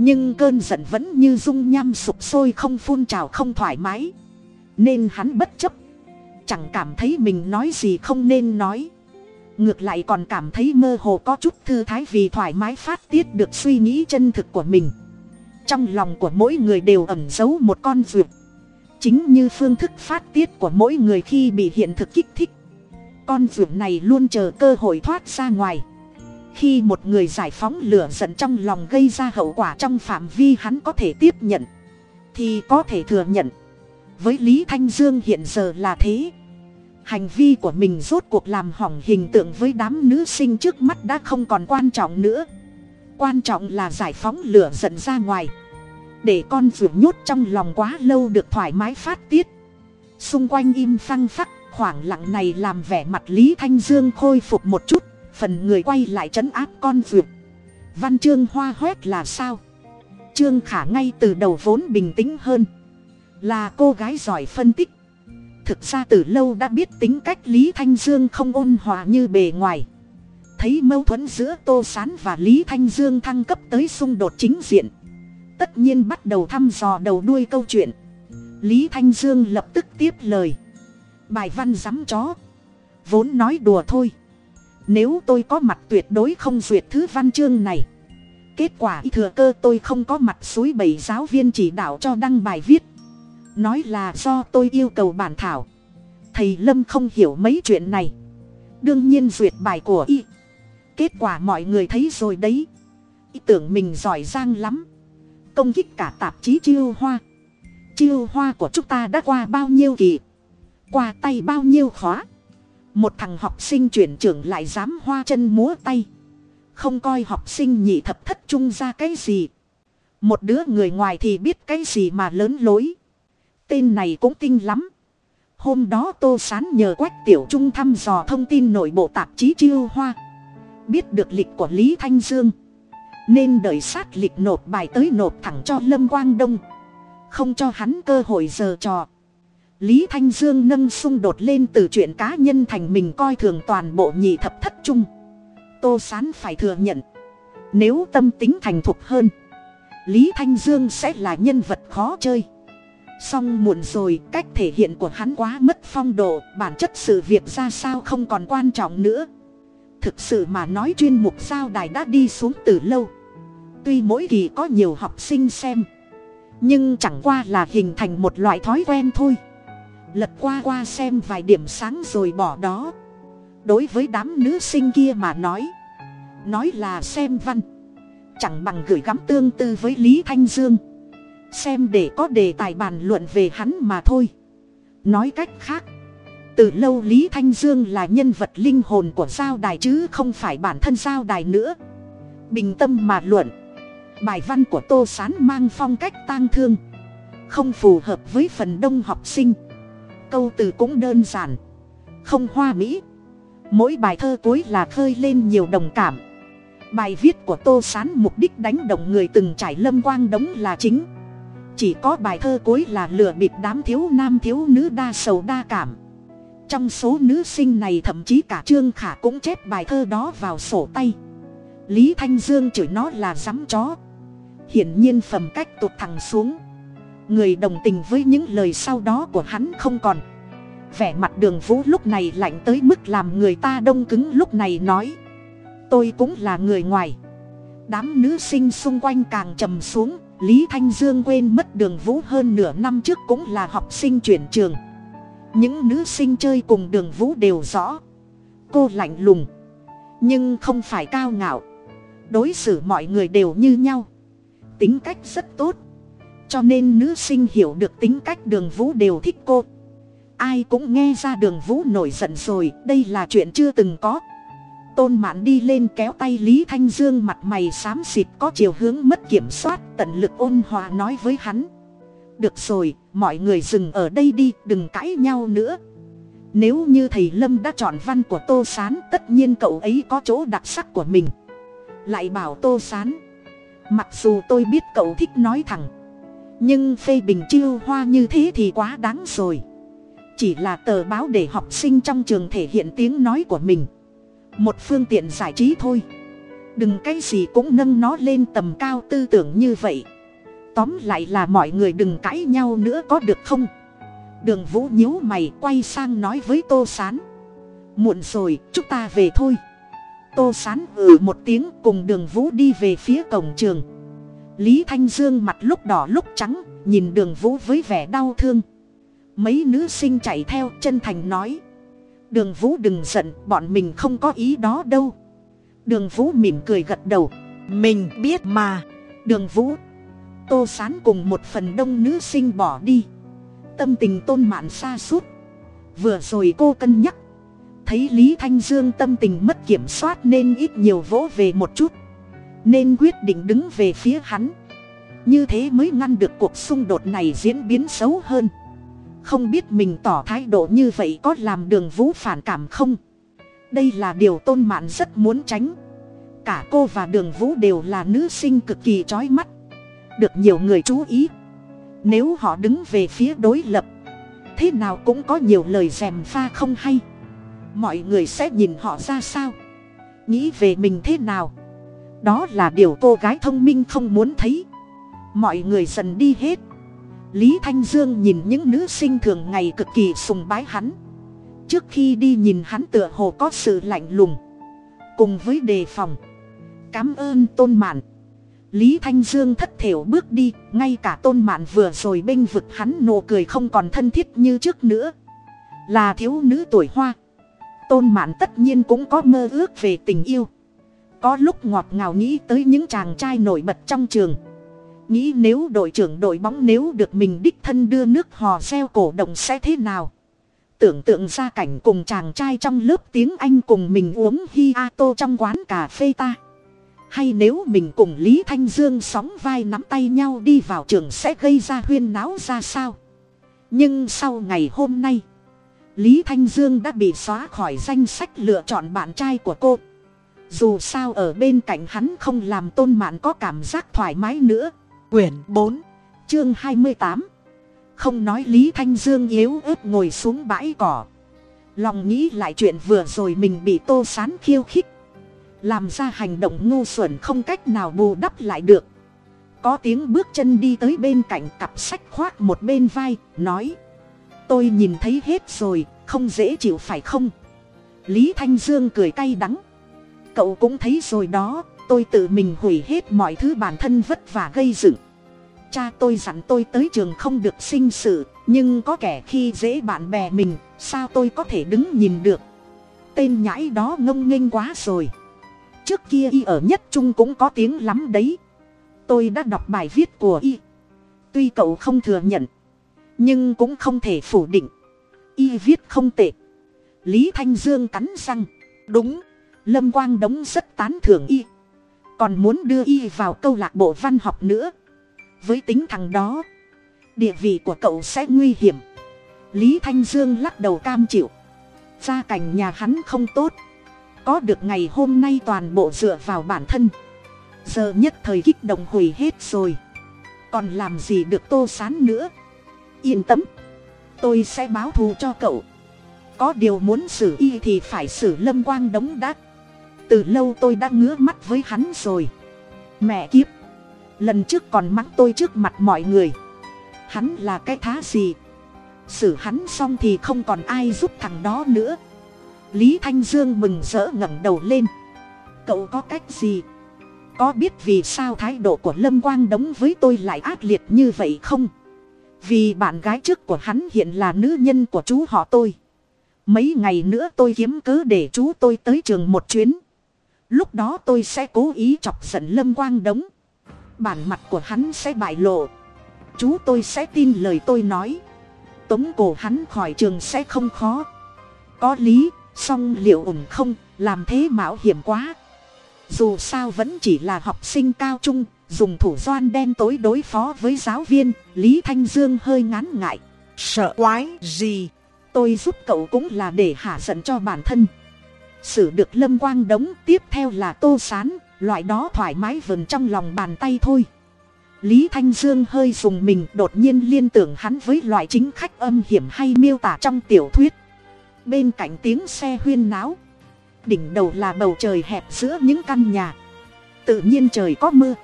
nhưng cơn giận vẫn như dung nham sụp sôi không phun trào không thoải mái. Nên hắn bất chấp. Chẳng cảm thấy mình nói gì không nên nói. Ngược lại còn cảm thấy mơ hồ có chút thư thái vì thoải mái phát tiết được suy nghĩ chân thực của mình. Trong lòng của mỗi người đều ẩn giấu một con ruột. Chính như phương thức phát tiết của mỗi người khi bị hiện thực kích thích. Con ruột này luôn chờ cơ hội thoát ra ngoài khi một người giải phóng lửa giận trong lòng gây ra hậu quả trong phạm vi hắn có thể tiếp nhận, thì có thể thừa nhận. Với lý thanh dương hiện giờ là thế. Hành vi của mình rốt cuộc làm hỏng hình tượng với đám nữ sinh trước mắt đã không còn quan trọng nữa. Quan trọng là giải phóng lửa giận ra ngoài. Để con ruột nhốt trong lòng quá lâu được thoải mái phát tiết. Xung quanh im phăng phắc, khoảng lặng này làm vẻ mặt lý thanh dương khôi phục một chút phần người quay lại trấn áp con ruột. Văn chương hoa hoét là sao? Trương khả ngay từ đầu vốn bình tĩnh hơn. Là cô gái giỏi phân tích. Thực ra từ lâu đã biết tính cách lý thanh dương không ôn hòa như bề ngoài. Thấy mâu thuẫn giữa tô s á n và lý thanh dương thăng cấp tới xung đột chính diện. Tất nhiên bắt đầu thăm dò đầu đuôi câu chuyện. Lý thanh dương lập tức tiếp lời. Bài văn dám chó. Vốn nói đùa thôi nếu tôi có mặt tuyệt đối không duyệt thứ văn chương này, kết quả thừa cơ tôi không có mặt suối bảy giáo viên chỉ đạo cho đăng bài viết. Nói là do tôi yêu cầu bản thảo. Thầy lâm không hiểu mấy chuyện này. Đương nhiên duyệt bài của y. Kết quả mọi người thấy rồi đấy. Y tưởng mình giỏi giang lắm. Công kích cả tạp chí chiêu hoa. Chiêu hoa của chúng ta đã qua bao nhiêu kỳ? Qua tay bao nhiêu khóa? Một thằng học sinh chuyển trưởng lại dám hoa chân múa tay. Không coi học sinh nhị thập thất trung ra cái gì. Một đứa người ngoài thì biết cái gì mà lớn lối. Tên này cũng tinh lắm. Hôm đó tô sán nhờ quách tiểu trung thăm dò thông tin nội bộ tạp chí chiêu hoa. Biết được lịch của lý thanh dương. Nên đợi sát lịch nộp bài tới nộp thẳng cho lâm quang đông. Không cho hắn cơ hội giờ trò lý thanh dương nâng xung đột lên từ chuyện cá nhân thành mình coi thường toàn bộ nhị thập thất trung. Tô sán phải thừa nhận, nếu tâm tính thành thục hơn, lý thanh dương sẽ là nhân vật khó chơi. Song muộn rồi, cách thể hiện của hắn quá mất phong độ, bản chất sự việc ra sao không còn quan trọng nữa. Thực sự mà nói chuyên mục sao đài đã đi xuống từ lâu. Tuy mỗi kỳ có nhiều học sinh xem, nhưng chẳng qua là hình thành một loại thói quen thôi lật qua qua xem vài điểm sáng rồi bỏ đó. Đối với đám nữ sinh kia mà nói nói là xem văn, chẳng bằng gửi gắm tương tư với lý thanh dương, xem để có đề tài bàn luận về hắn mà thôi. Nói cách khác, từ lâu lý thanh dương là nhân vật linh hồn của giao đài chứ không phải bản thân giao đài nữa. Bình tâm mà luận, bài văn của tô s á n mang phong cách tang thương, không phù hợp với phần đông học sinh câu từ cũng đơn giản. Không hoa mỹ. Mỗi bài thơ cuối là khơi lên nhiều đồng cảm. Bài viết của tô s á n mục đích đánh động người từng trải lâm quang đống là chính. Chỉ có bài thơ cuối là lừa bịp đám thiếu nam thiếu nữ đa sầu đa cảm. Trong số nữ sinh này thậm chí cả trương khả cũng chép bài thơ đó vào sổ tay. Lý thanh dương chửi nó là dám chó. Hiển nhiên phẩm cách tụt thẳng xuống người đồng tình với những lời sau đó của hắn không còn. Vẻ mặt đường vũ lúc này lạnh tới mức làm người ta đông cứng lúc này nói. Tôi cũng là người ngoài. Đám nữ sinh xung quanh càng trầm xuống, lý thanh dương quên mất đường vũ hơn nửa năm trước cũng là học sinh chuyển trường. Những nữ sinh chơi cùng đường vũ đều rõ. Cô lạnh lùng. Nhưng không phải cao ngạo. Đối xử mọi người đều như nhau. Tính cách rất tốt cho nên nữ sinh hiểu được tính cách đường vũ đều thích cô. Ai cũng nghe ra đường vũ nổi giận rồi, đây là chuyện chưa từng có. Tôn mạn đi lên kéo tay lý thanh dương mặt mày xám xịt có chiều hướng mất kiểm soát, tận lực ôn hòa nói với hắn. Được rồi, mọi người dừng ở đây đi, đừng cãi nhau nữa. Nếu như thầy lâm đã chọn văn của tô s á n tất nhiên cậu ấy có chỗ đặc sắc của mình. Lại bảo tô s á n mặc dù tôi biết cậu thích nói thẳng nhưng phê bình chiêu hoa như thế thì quá đáng rồi. Chỉ là tờ báo để học sinh trong trường thể hiện tiếng nói của mình. Một phương tiện giải trí thôi. Đừng cái gì cũng nâng nó lên tầm cao tư tưởng như vậy. Tóm lại là mọi người đừng cãi nhau nữa có được không? Đường vũ nhíu mày quay sang nói với tô s á n muộn rồi, chúng ta về thôi. Tô s á n ừ một tiếng cùng đường vũ đi về phía cổng trường lý thanh dương mặt lúc đỏ lúc trắng, nhìn đường vũ với vẻ đau thương. Mấy nữ sinh chạy theo chân thành nói. Đường vũ đừng giận, bọn mình không có ý đó đâu. Đường vũ mỉm cười gật đầu. Mình biết mà. Đường vũ, tô sán cùng một phần đông nữ sinh bỏ đi. Tâm tình tôn mạn xa suốt. Vừa rồi cô cân nhắc. Thấy lý thanh dương tâm tình mất kiểm soát nên ít nhiều vỗ về một chút nên quyết định đứng về phía hắn. Như thế mới ngăn được cuộc xung đột này diễn biến xấu hơn. Không biết mình tỏ thái độ như vậy có làm đường vũ phản cảm không? Đây là điều tôn mạn rất muốn tránh. Cả cô và đường vũ đều là nữ sinh cực kỳ trói mắt. Được nhiều người chú ý. Nếu họ đứng về phía đối lập, thế nào cũng có nhiều lời dèm pha không hay. Mọi người sẽ nhìn họ ra sao? Nghĩ về mình thế nào? Đó là điều cô gái thông minh không muốn thấy. Mọi người dần đi hết. Lý thanh dương nhìn những nữ sinh thường ngày cực kỳ sùng bái hắn. Trước khi đi nhìn hắn tựa hồ có sự lạnh lùng. Cùng với đề phòng. Cám ơn tôn mạn. Lý thanh dương thất thểu bước đi, ngay cả tôn mạn vừa rồi bênh vực hắn nụ cười không còn thân thiết như trước nữa. Là thiếu nữ tuổi hoa. Tôn mạn tất nhiên cũng có mơ ước về tình yêu có lúc ngọt ngào nghĩ tới những chàng trai nổi bật trong trường. Nghĩ nếu đội trưởng đội bóng nếu được mình đích thân đưa nước hò reo cổ động sẽ thế nào? Tưởng tượng ra cảnh cùng chàng trai trong lớp tiếng anh cùng mình uống hi a tô trong quán cà phê ta. Hay nếu mình cùng lý thanh dương sóng vai nắm tay nhau đi vào trường sẽ gây ra huyên náo ra sao? Nhưng sau ngày hôm nay, lý thanh dương đã bị xóa khỏi danh sách lựa chọn bạn trai của cô dù sao ở bên cạnh hắn không làm tôn mạn có cảm giác thoải mái nữa. Quyển bốn, chương hai mươi tám. Không nói lý thanh dương yếu ớt ngồi xuống bãi cỏ. Lòng nghĩ lại chuyện vừa rồi mình bị tô sán khiêu khích. Làm ra hành động ngu xuẩn không cách nào bù đắp lại được. Có tiếng bước chân đi tới bên cạnh cặp sách khoác một bên vai, nói. Tôi nhìn thấy hết rồi, không dễ chịu phải không? Lý thanh dương cười cay đắng cậu cũng thấy rồi đó, tôi tự mình hủy hết mọi thứ bản thân vất vả gây dựng. Cha tôi dặn tôi tới trường không được sinh sự, nhưng có kẻ khi dễ bạn bè mình, sao tôi có thể đứng nhìn được? Tên nhãi đó ngông nghênh quá rồi. Trước kia y ở nhất trung cũng có tiếng lắm đấy. Tôi đã đọc bài viết của y. Tuy cậu không thừa nhận, nhưng cũng không thể phủ định. Y viết không tệ. Lý thanh dương cắn răng. Đúng lâm quang đống rất tán thưởng y. Còn muốn đưa y vào câu lạc bộ văn học nữa. Với tính thằng đó, địa vị của cậu sẽ nguy hiểm. Lý thanh dương lắc đầu cam chịu. Gia cảnh nhà hắn không tốt. Có được ngày hôm nay toàn bộ dựa vào bản thân. Giờ nhất thời kích động hủy hết rồi. Còn làm gì được tô sán nữa? Yên tâm. Tôi sẽ báo thù cho cậu. Có điều muốn xử y thì phải xử lâm quang đống đắc từ lâu tôi đã ngứa mắt với hắn rồi. Mẹ kiếp, lần trước còn mắng tôi trước mặt mọi người. Hắn là cái thá gì? Xử hắn xong thì không còn ai giúp thằng đó nữa. Lý thanh dương mừng rỡ ngẩng đầu lên. Cậu có cách gì? Có biết vì sao thái độ của lâm quang đống với tôi lại ác liệt như vậy không? Vì bạn gái trước của hắn hiện là nữ nhân của chú họ tôi. Mấy ngày nữa tôi kiếm cớ để chú tôi tới trường một chuyến lúc đó tôi sẽ cố ý chọc giận lâm quang đống. Bản mặt của hắn sẽ bại lộ. Chú tôi sẽ tin lời tôi nói. Tống cổ hắn khỏi trường sẽ không khó. Có lý, song liệu ủng không? Làm thế mạo hiểm quá. Dù sao vẫn chỉ là học sinh cao trung, dùng thủ doan đen tối đối phó với giáo viên, lý thanh dương hơi ngán ngại. Sợ quái gì? Tôi giúp cậu cũng là để hạ giận cho bản thân xử được lâm quang đống tiếp theo là tô sán, loại đó thoải mái vừng trong lòng bàn tay thôi. Lý thanh dương hơi dùng mình, đột nhiên liên tưởng hắn với loại chính khách âm hiểm hay miêu tả trong tiểu thuyết. Bên cạnh tiếng xe huyên náo, đỉnh đầu là bầu trời hẹp giữa những căn nhà. Tự nhiên trời có mưa.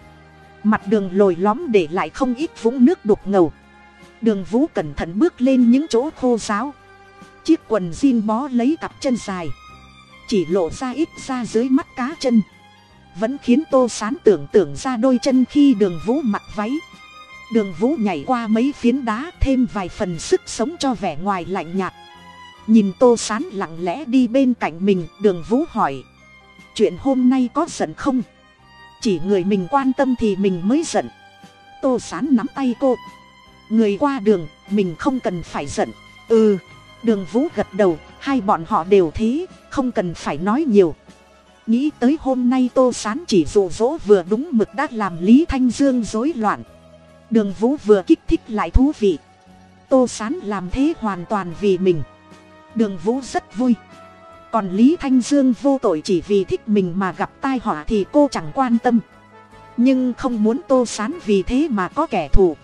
Mặt đường lồi lõm để lại không ít vũng nước đục ngầu. Đường vũ cẩn thận bước lên những chỗ khô giáo chiếc quần jean bó lấy cặp chân dài chỉ lộ ra ít ra dưới mắt cá chân. Vẫn khiến tô sán tưởng tượng ra đôi chân khi đường vũ mặc váy. Đường vũ nhảy qua mấy phiến đá thêm vài phần sức sống cho vẻ ngoài lạnh nhạt. Nhìn tô sán lặng lẽ đi bên cạnh mình, đường vũ hỏi, chuyện hôm nay có giận không? Chỉ người mình quan tâm thì mình mới giận. Tô sán nắm tay cô, người qua đường, mình không cần phải giận. Ừ. Đường vũ gật đầu hai bọn họ đều thế, không cần phải nói nhiều. Nghĩ tới hôm nay tô sán chỉ dụ rỗ vừa đúng mực đã làm lý thanh dương rối loạn. Đường vũ vừa kích thích lại thú vị. Tô sán làm thế hoàn toàn vì mình. Đường vũ rất vui. Còn lý thanh dương vô tội chỉ vì thích mình mà gặp tai họa thì cô chẳng quan tâm. Nhưng không muốn tô sán vì thế mà có kẻ thù.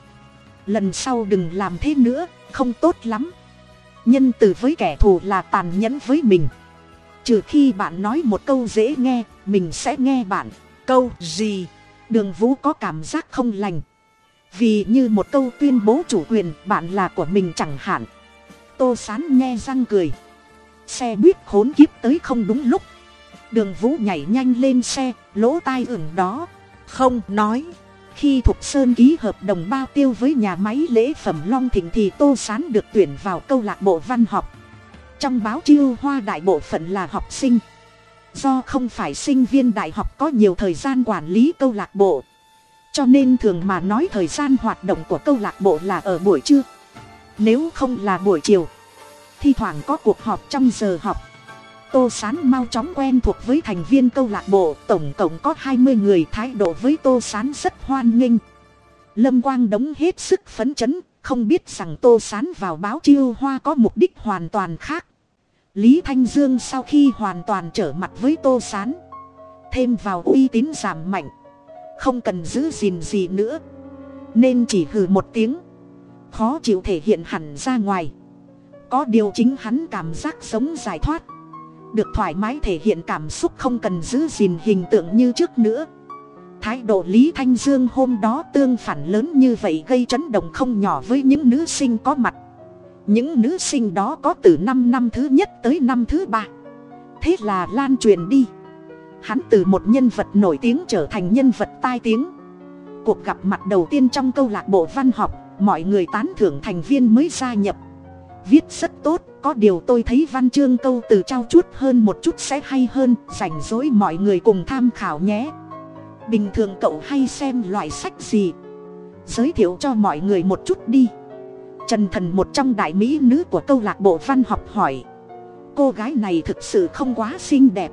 Lần sau đừng làm thế nữa, không tốt lắm nhân từ với kẻ thù là tàn nhẫn với mình. Trừ khi bạn nói một câu dễ nghe, mình sẽ nghe bạn. Câu gì? Đường vũ có cảm giác không lành. Vì như một câu tuyên bố chủ quyền, bạn là của mình chẳng hạn. Tô sán nghe răng cười. Xe buýt khốn kiếp tới không đúng lúc. Đường vũ nhảy nhanh lên xe, lỗ tai ửng đó. Không nói khi thục sơn ký hợp đồng bao tiêu với nhà máy lễ phẩm long thịnh thì tô sán được tuyển vào câu lạc bộ văn học. Trong báo chiêu hoa đại bộ phận là học sinh. Do không phải sinh viên đại học có nhiều thời gian quản lý câu lạc bộ. Cho nên thường mà nói thời gian hoạt động của câu lạc bộ là ở buổi trưa. Nếu không là buổi chiều, thi thoảng có cuộc họp trong giờ học tô sán mau chóng quen thuộc với thành viên câu lạc bộ, tổng cộng có hai mươi người, thái độ với tô sán rất hoan nghênh. Lâm quang đống hết sức phấn chấn, không biết rằng tô sán vào báo chiêu hoa có mục đích hoàn toàn khác. Lý thanh dương sau khi hoàn toàn trở mặt với tô sán, thêm vào uy tín giảm mạnh, không cần giữ gìn gì nữa, nên chỉ hừ một tiếng, khó chịu thể hiện hẳn ra ngoài. Có điều chính hắn cảm giác sống giải thoát được thoải mái thể hiện cảm xúc không cần giữ gìn hình tượng như trước nữa. Thái độ lý thanh dương hôm đó tương phản lớn như vậy gây chấn động không nhỏ với những nữ sinh có mặt. Những nữ sinh đó có từ năm năm thứ nhất tới năm thứ ba. Thế là lan truyền đi. Hắn từ một nhân vật nổi tiếng trở thành nhân vật tai tiếng. Cuộc gặp mặt đầu tiên trong câu lạc bộ văn học, mọi người tán thưởng thành viên mới gia nhập. Viết rất tốt có điều tôi thấy văn chương câu từ trao chuốt hơn một chút sẽ hay hơn, rảnh rỗi mọi người cùng tham khảo nhé. Bình thường cậu hay xem loại sách gì? Giới thiệu cho mọi người một chút đi. Trần thần, một trong đại mỹ nữ của câu lạc bộ văn học, hỏi. Cô gái này thực sự không quá xinh đẹp.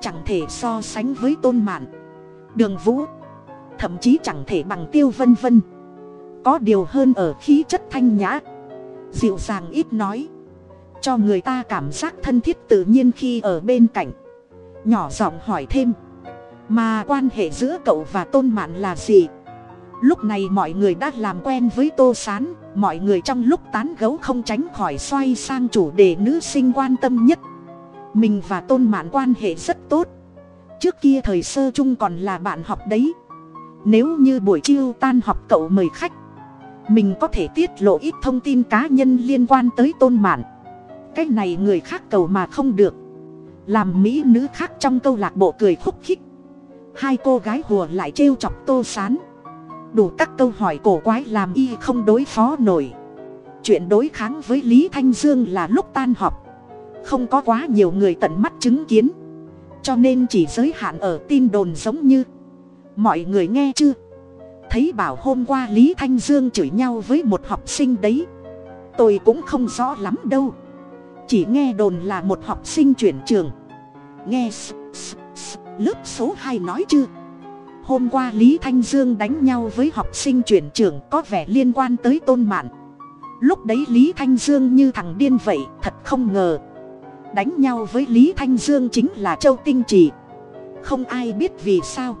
Chẳng thể so sánh với tôn mạn. Đường vũ. Thậm chí chẳng thể bằng tiêu vân vân. Có điều hơn ở khí chất thanh nhã. Dịu dàng ít nói cho người ta cảm giác thân thiết tự nhiên khi ở bên cạnh. Nhỏ giọng hỏi thêm, mà quan hệ giữa cậu và tôn mạn là gì? Lúc này mọi người đã làm quen với tô s á n mọi người trong lúc tán gấu không tránh khỏi xoay sang chủ đề nữ sinh quan tâm nhất. Mình và tôn mạn quan hệ rất tốt. Trước kia thời sơ chung còn là bạn học đấy. Nếu như buổi chiêu tan học cậu mời khách, mình có thể tiết lộ ít thông tin cá nhân liên quan tới tôn mạn cái này người khác cầu mà không được. Làm mỹ nữ khác trong câu lạc bộ cười khúc khích. Hai cô gái hùa lại trêu chọc tô sán. Đủ các câu hỏi cổ quái làm y không đối phó nổi. Chuyện đối kháng với lý thanh dương là lúc tan họp. Không có quá nhiều người tận mắt chứng kiến. Cho nên chỉ giới hạn ở tin đồn giống như. Mọi người nghe chưa? Thấy bảo hôm qua lý thanh dương chửi nhau với một học sinh đấy. Tôi cũng không rõ lắm đâu chỉ nghe đồn là một học sinh chuyển trường. Nghe s, s, s, lớp số hai nói chưa? Hôm qua lý thanh dương đánh nhau với học sinh chuyển trường có vẻ liên quan tới tôn mạn. Lúc đấy lý thanh dương như thằng điên vậy thật không ngờ. Đánh nhau với lý thanh dương chính là châu tinh trì. Không ai biết vì sao.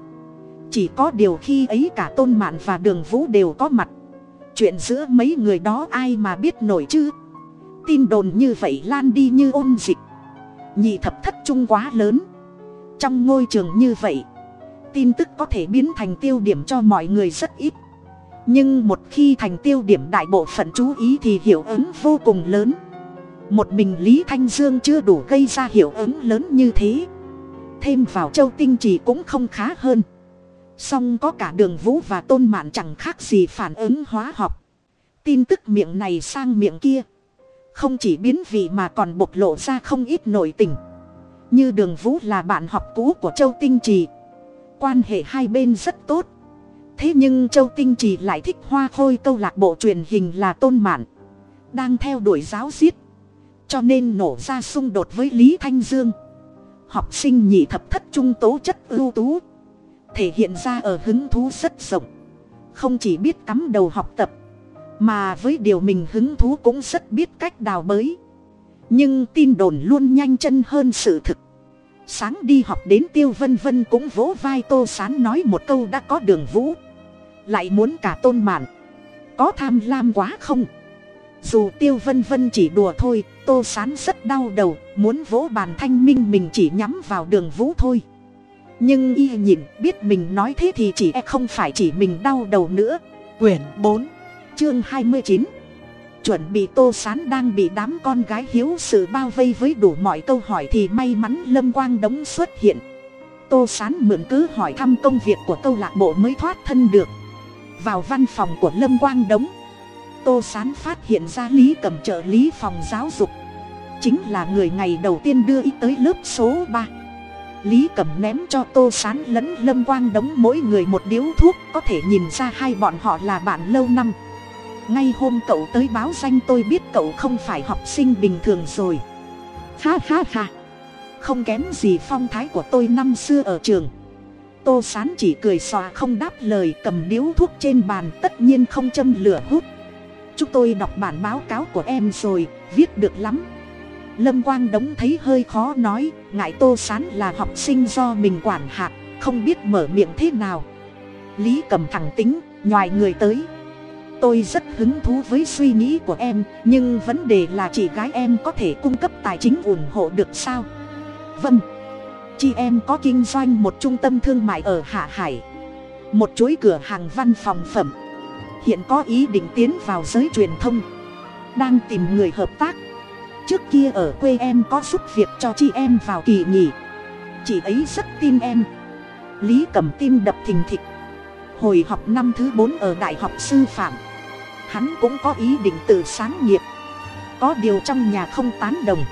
Chỉ có điều khi ấy cả tôn mạn và đường vũ đều có mặt. Chuyện giữa mấy người đó ai mà biết nổi chứ? Tin đồn như vậy lan đi như ôn dịch. Nhị thập thất trung quá lớn. Trong ngôi trường như vậy, tin tức có thể biến thành tiêu điểm cho mọi người rất ít. Nhưng một khi thành tiêu điểm đại bộ phận chú ý thì hiệu ứng vô cùng lớn. Một mình lý thanh dương chưa đủ gây ra hiệu ứng lớn như thế. Thêm vào châu tinh trì cũng không khá hơn. Song có cả đường vũ và tôn mạn chẳng khác gì phản ứng hóa học. Tin tức miệng này sang miệng kia không chỉ biến vị mà còn bộc lộ ra không ít nội tình. Như đường vũ là bạn học cũ của châu tinh trì. Quan hệ hai bên rất tốt. Thế nhưng châu tinh trì lại thích hoa khôi câu lạc bộ truyền hình là tôn mạn, đang theo đuổi giáo diết cho nên nổ ra xung đột với lý thanh dương. Học sinh nhị thập thất trung tố chất ưu tú, thể hiện ra ở hứng thú rất rộng. Không chỉ biết cắm đầu học tập mà với điều mình hứng thú cũng rất biết cách đào bới. Nhưng tin đồn luôn nhanh chân hơn sự thực. Sáng đi học đến tiêu vân vân cũng vỗ vai tô sán nói một câu đã có đường vũ. Lại muốn cả tôn mạn. Có tham lam quá không? Dù tiêu vân vân chỉ đùa thôi, tô sán rất đau đầu, muốn vỗ bàn thanh minh mình chỉ nhắm vào đường vũ thôi. Nhưng y nhìn, biết mình nói thế thì chỉ e không phải chỉ mình đau đầu nữa. Quyển bốn chương hai mươi chín. Chuẩn bị tô sán đang bị đám con gái hiếu sự bao vây với đủ mọi câu hỏi thì may mắn lâm quang đống xuất hiện. Tô sán mượn cứ hỏi thăm công việc của câu lạc bộ mới thoát thân được. Vào văn phòng của lâm quang đống, tô sán phát hiện ra lý cầm trợ lý phòng giáo dục. Chính là người ngày đầu tiên đưa ý tới lớp số ba. Lý cầm ném cho tô sán lẫn lâm quang đống mỗi người một điếu thuốc, có thể nhìn ra hai bọn họ là bạn lâu năm ngay hôm cậu tới báo danh tôi biết cậu không phải học sinh bình thường rồi. Ha ha ha. Không kém gì phong thái của tôi năm xưa ở trường. Tô sán chỉ cười xòa không đáp lời, cầm điếu thuốc trên bàn, tất nhiên không châm lửa hút. Chúng tôi đọc bản báo cáo của em rồi, viết được lắm. Lâm quang đống thấy hơi khó nói, ngại tô sán là học sinh do mình quản hạt, không biết mở miệng thế nào. Lý cầm thẳng tính ngoài người tới tôi rất hứng thú với suy nghĩ của em, nhưng vấn đề là chị gái em có thể cung cấp tài chính ủng hộ được sao? Vâng. Chị em có kinh doanh một trung tâm thương mại ở hạ hải, một chuỗi cửa hàng văn phòng phẩm. Hiện có ý định tiến vào giới truyền thông, đang tìm người hợp tác. Trước kia ở quê em có giúp việc cho chị em vào kỳ nghỉ. Chị ấy rất tin em. Lý cầm tim đập thình thịch. Hồi học năm thứ bốn ở đại học sư phạm hắn cũng có ý định tự sáng nghiệp. Có điều trong nhà không tán đồng.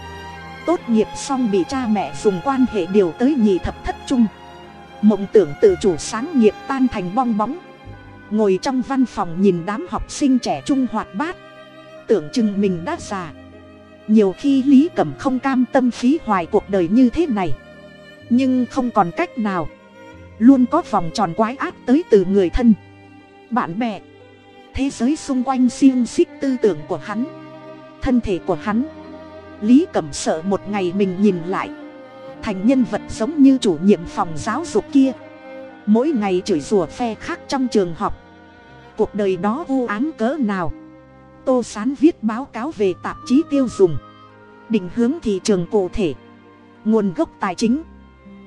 Tốt nghiệp xong bị cha mẹ dùng quan hệ điều tới nhị thập thất trung. Mộng tưởng tự chủ sáng nghiệp tan thành bong bóng. Ngồi trong văn phòng nhìn đám học sinh trẻ trung hoạt bát. Tưởng chừng mình đã già. Nhiều khi lý cẩm không cam tâm phí hoài cuộc đời như thế này. Nhưng không còn cách nào. Luôn có vòng tròn quái ác tới từ người thân. Bạn bè thế giới xung quanh xiêng xích tư tưởng của hắn. Thân thể của hắn. Lý cẩm sợ một ngày mình nhìn lại. Thành nhân vật giống như chủ nhiệm phòng giáo dục kia. Mỗi ngày chửi rủa phe khác trong trường học. Cuộc đời đó u ám cỡ nào? Tô sán viết báo cáo về tạp chí tiêu dùng. Định hướng thị trường cụ thể. Nguồn gốc tài chính.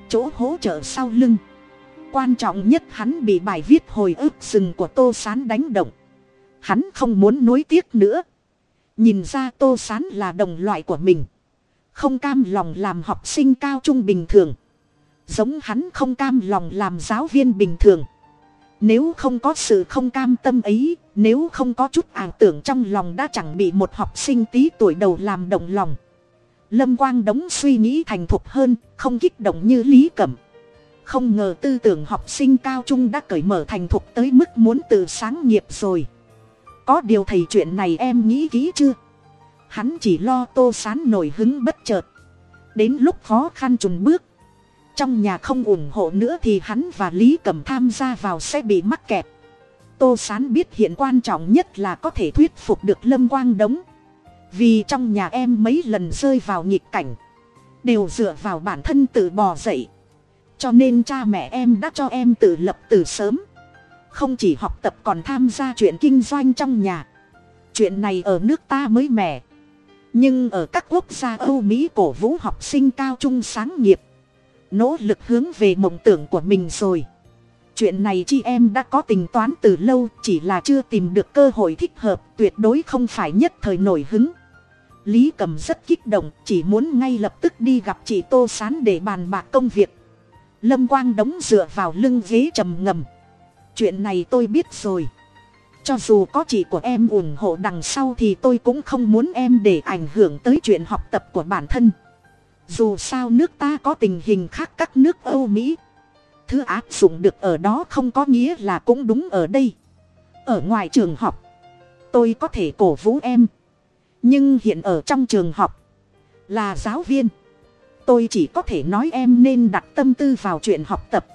Chỗ hỗ trợ sau lưng. Quan trọng nhất hắn bị bài viết hồi ức rừng của tô sán đánh động hắn không muốn nuối tiếc nữa. Nhìn ra tô sán là đồng loại của mình. Không cam lòng làm học sinh cao trung bình thường. Giống hắn không cam lòng làm giáo viên bình thường. Nếu không có sự không cam tâm ấy, nếu không có chút ảo tưởng trong lòng đã chẳng bị một học sinh tí tuổi đầu làm động lòng. Lâm quang đống suy nghĩ thành thục hơn, không kích động như lý cẩm. Không ngờ tư tưởng học sinh cao trung đã cởi mở thành thục tới mức muốn tự sáng nghiệp rồi có điều thầy chuyện này em nghĩ kỹ chưa? Hắn chỉ lo tô sán nổi hứng bất chợt. Đến lúc khó khăn chùn bước, trong nhà không ủng hộ nữa thì hắn và lý cẩm tham gia vào sẽ bị mắc kẹt. Tô sán biết hiện quan trọng nhất là có thể thuyết phục được lâm quang đống. Vì trong nhà em mấy lần rơi vào nghịch cảnh, đều dựa vào bản thân tự bò dậy. Cho nên cha mẹ em đã cho em tự lập từ sớm không chỉ học tập còn tham gia chuyện kinh doanh trong nhà. Chuyện này ở nước ta mới mẻ. Nhưng ở các quốc gia âu mỹ cổ vũ học sinh cao trung sáng nghiệp. Nỗ lực hướng về mộng tưởng của mình rồi. Chuyện này chị em đã có tính toán từ lâu, chỉ là chưa tìm được cơ hội thích hợp, tuyệt đối không phải nhất thời nổi hứng. Lý cầm rất kích động, chỉ muốn ngay lập tức đi gặp chị tô sán để bàn bạc công việc. Lâm quang đóng dựa vào lưng ghế trầm ngầm chuyện này tôi biết rồi. Cho dù có chị của em ủng hộ đằng sau thì tôi cũng không muốn em để ảnh hưởng tới chuyện học tập của bản thân. Dù sao nước ta có tình hình khác các nước âu mỹ. Thứ áp dụng được ở đó không có nghĩa là cũng đúng ở đây. Ở ngoài trường học, tôi có thể cổ vũ em. Nhưng hiện ở trong trường học, là giáo viên, tôi chỉ có thể nói em nên đặt tâm tư vào chuyện học tập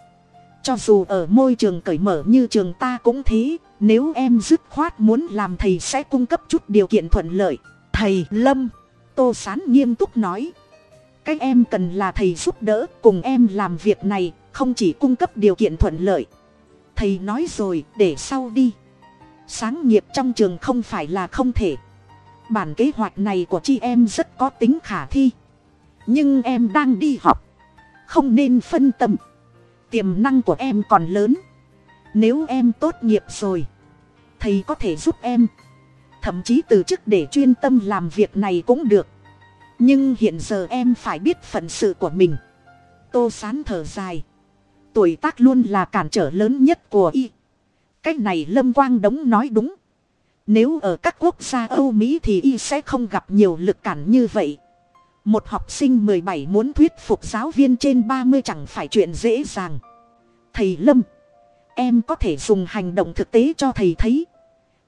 cho dù ở môi trường cởi mở như trường ta cũng thế, nếu em dứt khoát muốn làm thầy sẽ cung cấp chút điều kiện thuận lợi. Thầy lâm, tô sán nghiêm túc nói, các em cần là thầy giúp đỡ cùng em làm việc này, không chỉ cung cấp điều kiện thuận lợi. Thầy nói rồi, để sau đi. Sáng nghiệp trong trường không phải là không thể. Bản kế hoạch này của chị em rất có tính khả thi. Nhưng em đang đi học, không nên phân tâm tiềm năng của em còn lớn. Nếu em tốt nghiệp rồi, thầy có thể giúp em. Thậm chí từ chức để chuyên tâm làm việc này cũng được. Nhưng hiện giờ em phải biết phận sự của mình. Tô sán thở dài. Tuổi tác luôn là cản trở lớn nhất của y. Cái này lâm quang đống nói đúng. Nếu ở các quốc gia âu mỹ thì y sẽ không gặp nhiều lực cản như vậy một học sinh mười bảy muốn thuyết phục giáo viên trên ba mươi chẳng phải chuyện dễ dàng. Thầy lâm, em có thể dùng hành động thực tế cho thầy thấy.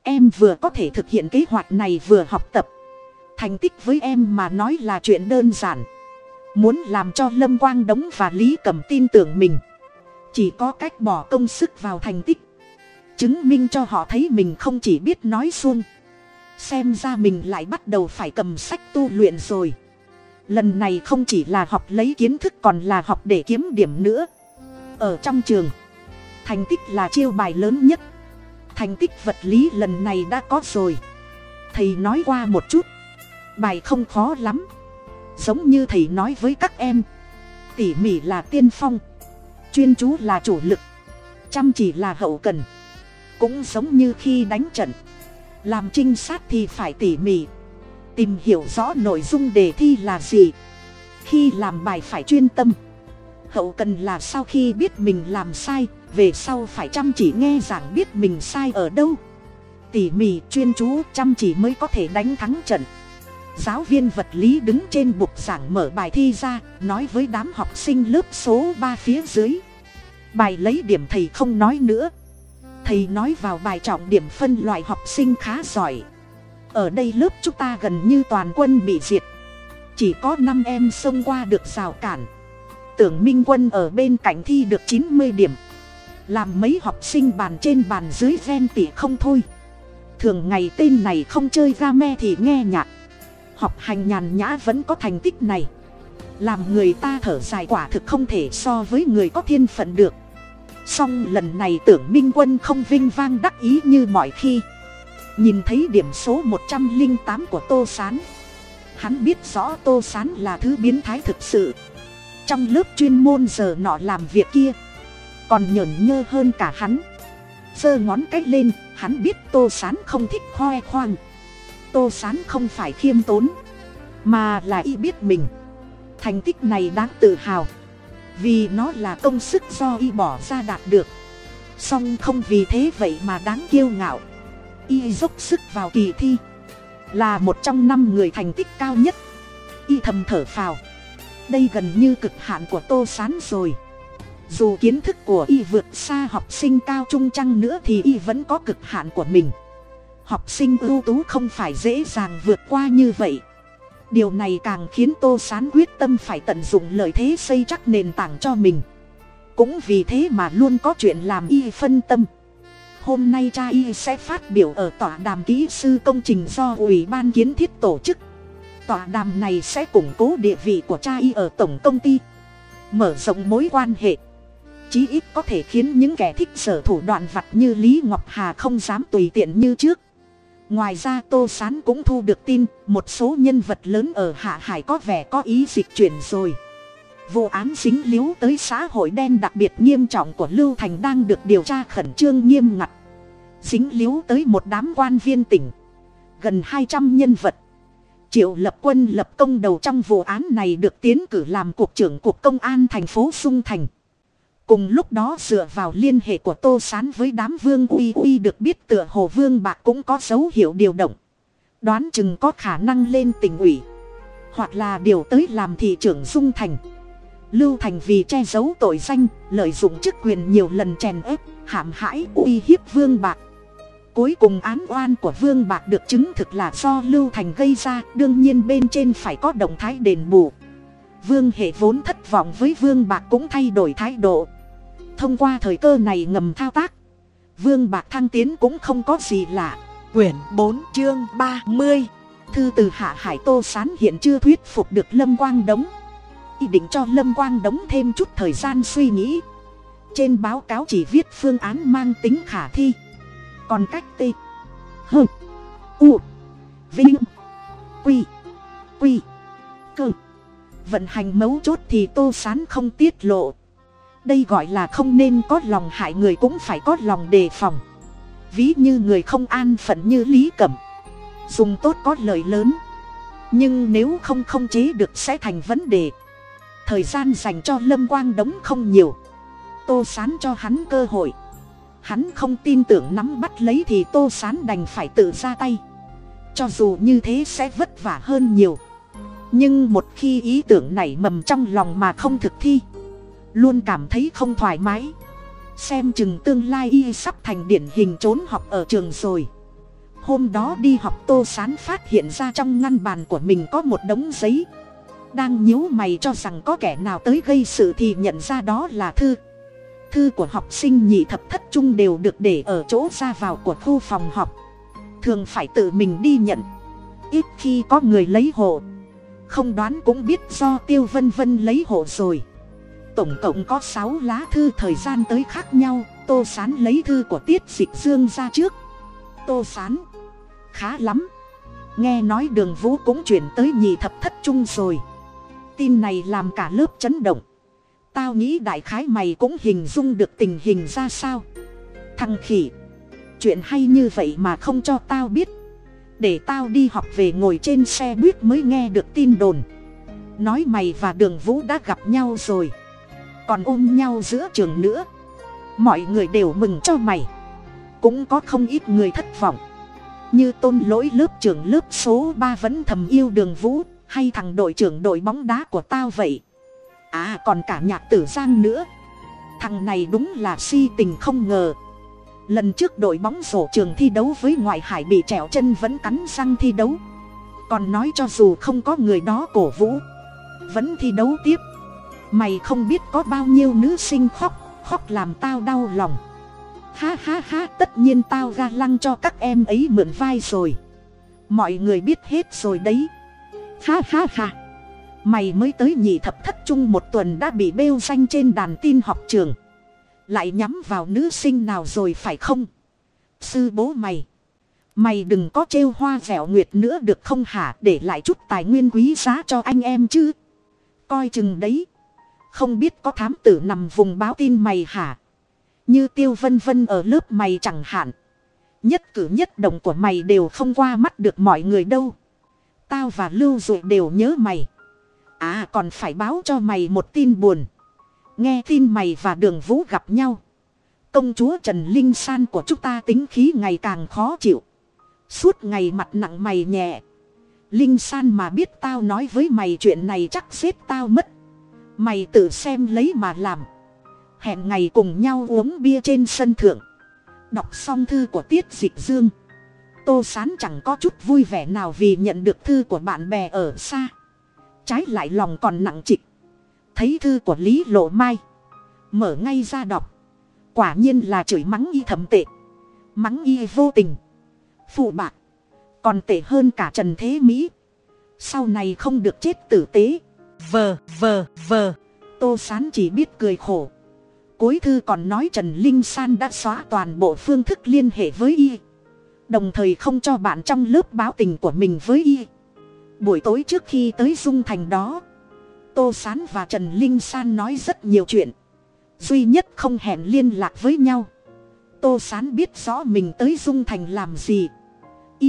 Em vừa có thể thực hiện kế hoạch này vừa học tập. Thành tích với em mà nói là chuyện đơn giản. Muốn làm cho lâm quang đống và lý cầm tin tưởng mình. Chỉ có cách bỏ công sức vào thành tích. Chứng minh cho họ thấy mình không chỉ biết nói xuông xem ra mình lại bắt đầu phải cầm sách tu luyện rồi lần này không chỉ là học lấy kiến thức còn là học để kiếm điểm nữa. Ở trong trường, thành tích là chiêu bài lớn nhất. Thành tích vật lý lần này đã có rồi. Thầy nói qua một chút. Bài không khó lắm. Giống như thầy nói với các em. Tỉ mỉ là tiên phong. Chuyên chú là chủ lực. Chăm chỉ là hậu cần. Cũng giống như khi đánh trận. Làm trinh sát thì phải tỉ mỉ tìm hiểu rõ nội dung đề thi là gì. Khi làm bài phải chuyên tâm. Hậu cần là sau khi biết mình làm sai, về sau phải chăm chỉ nghe giảng biết mình sai ở đâu. Tỉ mỉ, chuyên chú, chăm chỉ mới có thể đánh thắng trận. Giáo viên vật lý đứng trên bục giảng mở bài thi ra, nói với đám học sinh lớp số ba phía dưới. Bài lấy điểm thầy không nói nữa. Thầy nói vào bài trọng điểm phân loại học sinh khá giỏi ở đây lớp chúng ta gần như toàn quân bị diệt. Chỉ có năm em xông qua được rào cản. Tưởng minh quân ở bên cạnh thi được chín mươi điểm. Làm mấy học sinh bàn trên bàn dưới ven tỉ không thôi. Thường ngày tên này không chơi ga me thì nghe nhạc. Học hành nhàn nhã vẫn có thành tích này. Làm người ta thở dài quả thực không thể so với người có thiên phận được. Song lần này tưởng minh quân không vinh vang đắc ý như mọi khi nhìn thấy điểm số một trăm linh tám của tô s á n hắn biết rõ tô s á n là thứ biến thái thực sự. Trong lớp chuyên môn giờ nọ làm việc kia, còn nhởn nhơ hơn cả hắn. Giơ ngón cách lên, hắn biết tô s á n không thích khoe khoang. Tô s á n không phải khiêm tốn, mà là y biết mình. Thành tích này đáng tự hào, vì nó là công sức do y bỏ ra đạt được. Song không vì thế vậy mà đáng kiêu ngạo y dốc sức vào kỳ thi. Là một trong năm người thành tích cao nhất. Y thầm thở phào. Đây gần như cực hạn của tô s á n rồi. Dù kiến thức của y vượt xa học sinh cao trung chăng nữa thì y vẫn có cực hạn của mình. Học sinh ưu tú không phải dễ dàng vượt qua như vậy. Điều này càng khiến tô s á n quyết tâm phải tận dụng lợi thế xây chắc nền tảng cho mình. Cũng vì thế mà luôn có chuyện làm y phân tâm hôm nay cha y sẽ phát biểu ở tọa đàm kỹ sư công trình do ủy ban kiến thiết tổ chức. Tọa đàm này sẽ củng cố địa vị của cha y ở tổng công ty, mở rộng mối quan hệ. Chí ít có thể khiến những kẻ thích sở thủ đoạn vặt như lý ngọc hà không dám tùy tiện như trước. Ngoài ra tô s á n cũng thu được tin, một số nhân vật lớn ở hạ hải có vẻ có ý dịch chuyển rồi. Vụ án dính líu tới xã hội đen đặc biệt nghiêm trọng của lưu thành đang được điều tra khẩn trương nghiêm ngặt dính líu tới một đám quan viên tỉnh, gần hai trăm nhân vật. Triệu lập quân lập công đầu trong vụ án này được tiến cử làm cục trưởng cục công an thành phố sung thành. Cùng lúc đó dựa vào liên hệ của tô s á n với đám vương uy uy được biết tựa hồ vương bạc cũng có dấu hiệu điều động. Đoán chừng có khả năng lên tỉnh ủy, hoặc là điều tới làm thị trưởng dung thành. Lưu thành vì che giấu tội danh, lợi dụng chức quyền nhiều lần chèn ép, hãm hãi uy hiếp vương bạc cuối cùng án oan của vương bạc được chứng thực là do lưu thành gây ra, đương nhiên bên trên phải có động thái đền bù. Vương hệ vốn thất vọng với vương bạc cũng thay đổi thái độ. Thông qua thời cơ này ngầm thao tác, vương bạc thăng tiến cũng không có gì lạ. Quyển bốn, chương ba mươi, thư từ hạ hải tô sán hiện chưa thuyết phục được lâm quang đống. Ý định cho lâm quang đống thêm chút thời gian suy nghĩ. Trên báo cáo chỉ viết phương án mang tính khả thi còn cách t. H. U. Vinh. Quy. Quy. Cơ. Vận hành mấu chốt thì tô sán không tiết lộ. Đây gọi là không nên có lòng hại người cũng phải có lòng đề phòng. Ví như người không an phận như lý cẩm. Dùng tốt có lợi lớn. Nhưng nếu không không chế được sẽ thành vấn đề. Thời gian dành cho lâm quang đống không nhiều. Tô sán cho hắn cơ hội hắn không tin tưởng nắm bắt lấy thì tô sán đành phải tự ra tay. Cho dù như thế sẽ vất vả hơn nhiều. Nhưng một khi ý tưởng nảy mầm trong lòng mà không thực thi, luôn cảm thấy không thoải mái. Xem chừng tương lai y sắp thành điển hình trốn học ở trường rồi. Hôm đó đi học tô sán phát hiện ra trong ngăn bàn của mình có một đống giấy. Đang nhíu mày cho rằng có kẻ nào tới gây sự thì nhận ra đó là thư thư của học sinh nhị thập thất trung đều được để ở chỗ ra vào của khu phòng học. Thường phải tự mình đi nhận. Ít khi có người lấy hộ. Không đoán cũng biết do tiêu vân vân lấy hộ rồi. Tổng cộng có sáu lá thư thời gian tới khác nhau. Tô sán lấy thư của tiết dịch dương ra trước. Tô sán, khá lắm. Nghe nói đường vũ cũng chuyển tới nhì thập thất trung rồi. Tin này làm cả lớp chấn động tao nghĩ đại khái mày cũng hình dung được tình hình ra sao. Thằng khỉ, chuyện hay như vậy mà không cho tao biết. Để tao đi học về ngồi trên xe buýt mới nghe được tin đồn. Nói mày và đường vũ đã gặp nhau rồi. Còn ôm nhau giữa trường nữa. Mọi người đều mừng cho mày. Cũng có không ít người thất vọng. Như tôn lỗi lớp trưởng lớp số ba vẫn thầm yêu đường vũ, hay thằng đội trưởng đội bóng đá của tao vậy à còn cả nhạc tử giang nữa. Thằng này đúng là si tình không ngờ. Lần trước đội bóng rổ trường thi đấu với ngoại hải bị trèo chân vẫn cắn răng thi đấu. Còn nói cho dù không có người đó cổ vũ, vẫn thi đấu tiếp. Mày không biết có bao nhiêu nữ sinh khóc khóc làm tao đau lòng. Ha ha ha, tất nhiên tao ga lăng cho các em ấy mượn vai rồi. Mọi người biết hết rồi đấy. Ha ha ha mày mới tới nhị thập thất trung một tuần đã bị bêu danh trên đàn tin học trường. Lại nhắm vào nữ sinh nào rồi phải không? Sư bố mày. Mày đừng có trêu hoa dẻo nguyệt nữa được không hả? Để lại chút tài nguyên quý giá cho anh em chứ. Coi chừng đấy. Không biết có thám tử nằm vùng báo tin mày hả? Như tiêu vân vân ở lớp mày chẳng hạn. Nhất cử nhất động của mày đều không qua mắt được mọi người đâu. Tao và lưu dụ đều nhớ mày à còn phải báo cho mày một tin buồn. Nghe tin mày và đường vũ gặp nhau. Công chúa trần linh san của chúng ta tính khí ngày càng khó chịu. Suốt ngày mặt nặng mày nhẹ. Linh san mà biết tao nói với mày chuyện này chắc giết tao mất. Mày tự xem lấy mà làm. Hẹn ngày cùng nhau uống bia trên sân thượng. Đọc xong thư của tiết dịch dương. Tô sán chẳng có chút vui vẻ nào vì nhận được thư của bạn bè ở xa trái lại lòng còn nặng trịch. Thấy thư của lý lộ mai. Mở ngay ra đọc. Quả nhiên là chửi mắng y thầm tệ. Mắng y vô tình. Phụ bạc. Còn tệ hơn cả trần thế mỹ. Sau này không được chết tử tế. Vờ vờ vờ tô sán chỉ biết cười khổ. Cuối thư còn nói trần linh san đã xóa toàn bộ phương thức liên hệ với y. Đồng thời không cho bạn trong lớp báo tình của mình với y buổi tối trước khi tới dung thành đó, tô s á n và trần linh san nói rất nhiều chuyện. Duy nhất không hẹn liên lạc với nhau. Tô s á n biết rõ mình tới dung thành làm gì.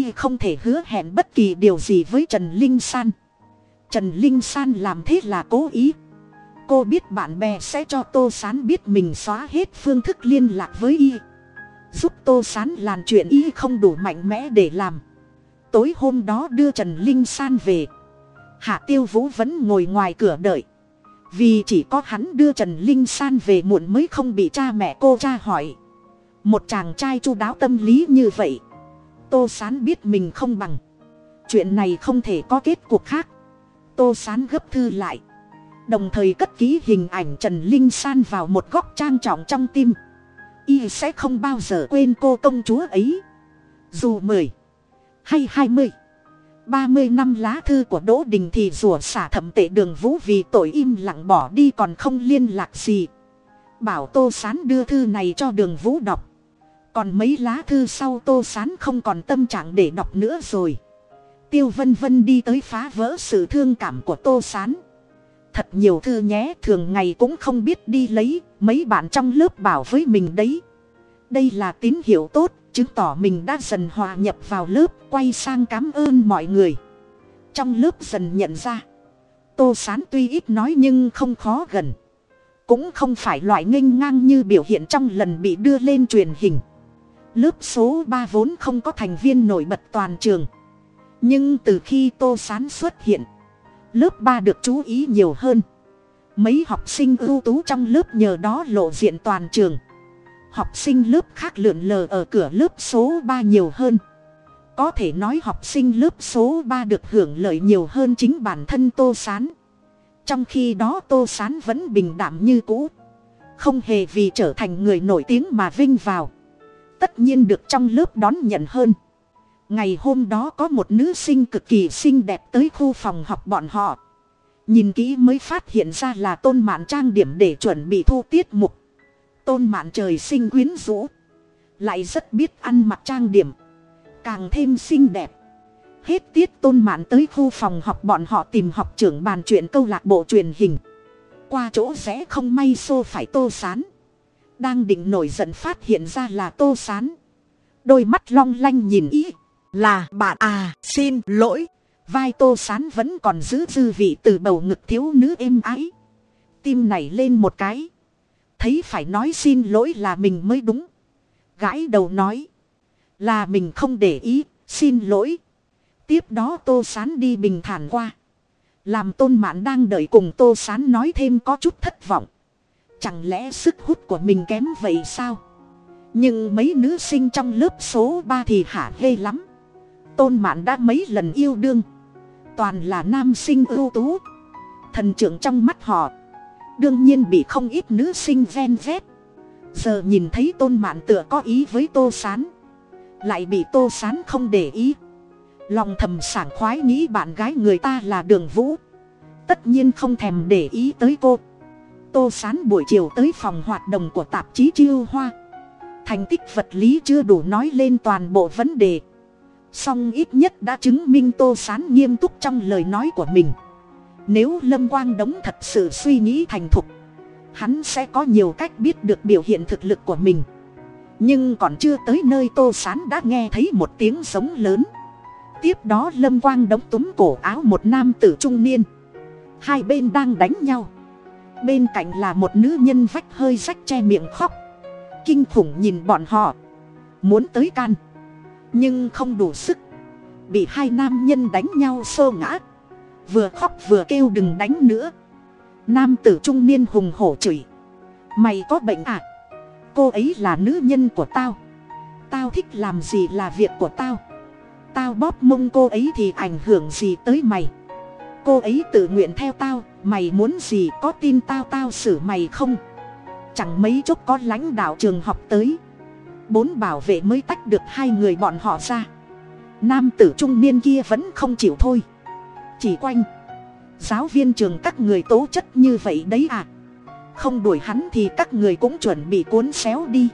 Y không thể hứa hẹn bất kỳ điều gì với trần linh san. Trần linh san làm thế là cố ý. Cô biết bạn bè sẽ cho tô s á n biết mình xóa hết phương thức liên lạc với y. Giúp tô s á n làm chuyện y không đủ mạnh mẽ để làm tối hôm đó đưa trần linh san về. Hạ tiêu vũ vẫn ngồi ngoài cửa đợi. Vì chỉ có hắn đưa trần linh san về muộn mới không bị cha mẹ cô cha hỏi. Một chàng trai chu đáo tâm lý như vậy. Tô sán biết mình không bằng. Chuyện này không thể có kết cuộc khác. Tô sán gấp thư lại. Đồng thời cất ký hình ảnh trần linh san vào một góc trang trọng trong tim. Y sẽ không bao giờ quên cô công chúa ấy. Dù mười hay hai mươi, ba mươi năm lá thư của đỗ đình thì rủa xả thẩm tệ đường vũ vì tội im lặng bỏ đi còn không liên lạc gì. Bảo tô sán đưa thư này cho đường vũ đọc. Còn mấy lá thư sau tô sán không còn tâm trạng để đọc nữa rồi. Tiêu vân vân đi tới phá vỡ sự thương cảm của tô sán. Thật nhiều thư nhé, thường ngày cũng không biết đi lấy, mấy bạn trong lớp bảo với mình đấy. Đây là tín hiệu tốt chứng tỏ mình đã dần hòa nhập vào lớp, quay sang cảm ơn mọi người. Trong lớp dần nhận ra, tô sán tuy ít nói nhưng không khó gần. Cũng không phải loại nghênh ngang như biểu hiện trong lần bị đưa lên truyền hình. Lớp số ba vốn không có thành viên nổi bật toàn trường. Nhưng từ khi tô sán xuất hiện, lớp ba được chú ý nhiều hơn. Mấy học sinh ưu tú trong lớp nhờ đó lộ diện toàn trường học sinh lớp khác lượn lờ ở cửa lớp số ba nhiều hơn. Có thể nói học sinh lớp số ba được hưởng lợi nhiều hơn chính bản thân tô s á n trong khi đó tô s á n vẫn bình đảm như cũ. Không hề vì trở thành người nổi tiếng mà vinh vào. Tất nhiên được trong lớp đón nhận hơn. Ngày hôm đó có một nữ sinh cực kỳ xinh đẹp tới khu phòng học bọn họ. Nhìn kỹ mới phát hiện ra là tôn mạn trang điểm để chuẩn bị thu tiết mục tôn mạn trời sinh quyến rũ, lại rất biết ăn mặc trang điểm, càng thêm xinh đẹp. Hết tiết tôn mạn tới khu phòng học bọn họ tìm học trưởng bàn chuyện câu lạc bộ truyền hình. Qua chỗ rẽ không may xô phải tô sán. Đang định nổi giận phát hiện ra là tô sán. Đôi mắt long lanh nhìn ý, là bạn à xin lỗi. Vai tô sán vẫn còn giữ dư vị từ bầu ngực thiếu nữ êm ái. Tim này lên một cái thấy phải nói xin lỗi là mình mới đúng. Gãi đầu nói, là mình không để ý, xin lỗi. Tiếp đó tô sán đi bình thản qua. Làm tôn mạn đang đợi cùng tô sán nói thêm có chút thất vọng. Chẳng lẽ sức hút của mình kém vậy sao? Nhưng mấy nữ sinh trong lớp số ba thì hả hê lắm. Tôn mạn đã mấy lần yêu đương. Toàn là nam sinh ưu tú. Thần trưởng trong mắt họ đương nhiên bị không ít nữ sinh ven vét. Giờ nhìn thấy tôn mạn tựa có ý với tô s á n lại bị tô s á n không để ý. Lòng thầm sảng khoái nghĩ bạn gái người ta là đường vũ, tất nhiên không thèm để ý tới cô. Tô s á n buổi chiều tới phòng hoạt động của tạp chí chiêu hoa. Thành tích vật lý chưa đủ nói lên toàn bộ vấn đề. Song ít nhất đã chứng minh tô s á n nghiêm túc trong lời nói của mình nếu lâm quang đống thật sự suy nghĩ thành thục, hắn sẽ có nhiều cách biết được biểu hiện thực lực của mình. Nhưng còn chưa tới nơi tô sán đã nghe thấy một tiếng sống lớn. Tiếp đó lâm quang đống túm cổ áo một nam tử trung niên. Hai bên đang đánh nhau. Bên cạnh là một nữ nhân vách hơi rách che miệng khóc. Kinh khủng nhìn bọn họ. Muốn tới can. Nhưng không đủ sức. Bị hai nam nhân đánh nhau xô ngã vừa khóc vừa kêu đừng đánh nữa. Nam tử trung niên hùng hổ chửi. Mày có bệnh à? Cô ấy là nữ nhân của tao. Tao thích làm gì là việc của tao. Tao bóp mông cô ấy thì ảnh hưởng gì tới mày? Cô ấy tự nguyện theo tao, mày muốn gì có tin tao tao xử mày không? Chẳng mấy chốc có lãnh đạo trường học tới. Bốn bảo vệ mới tách được hai người bọn họ ra. Nam tử trung niên kia vẫn không chịu thôi chỉ quanh. Giáo viên trường các người tố chất như vậy đấy à. Không đuổi hắn thì các người cũng chuẩn bị cuốn xéo đi.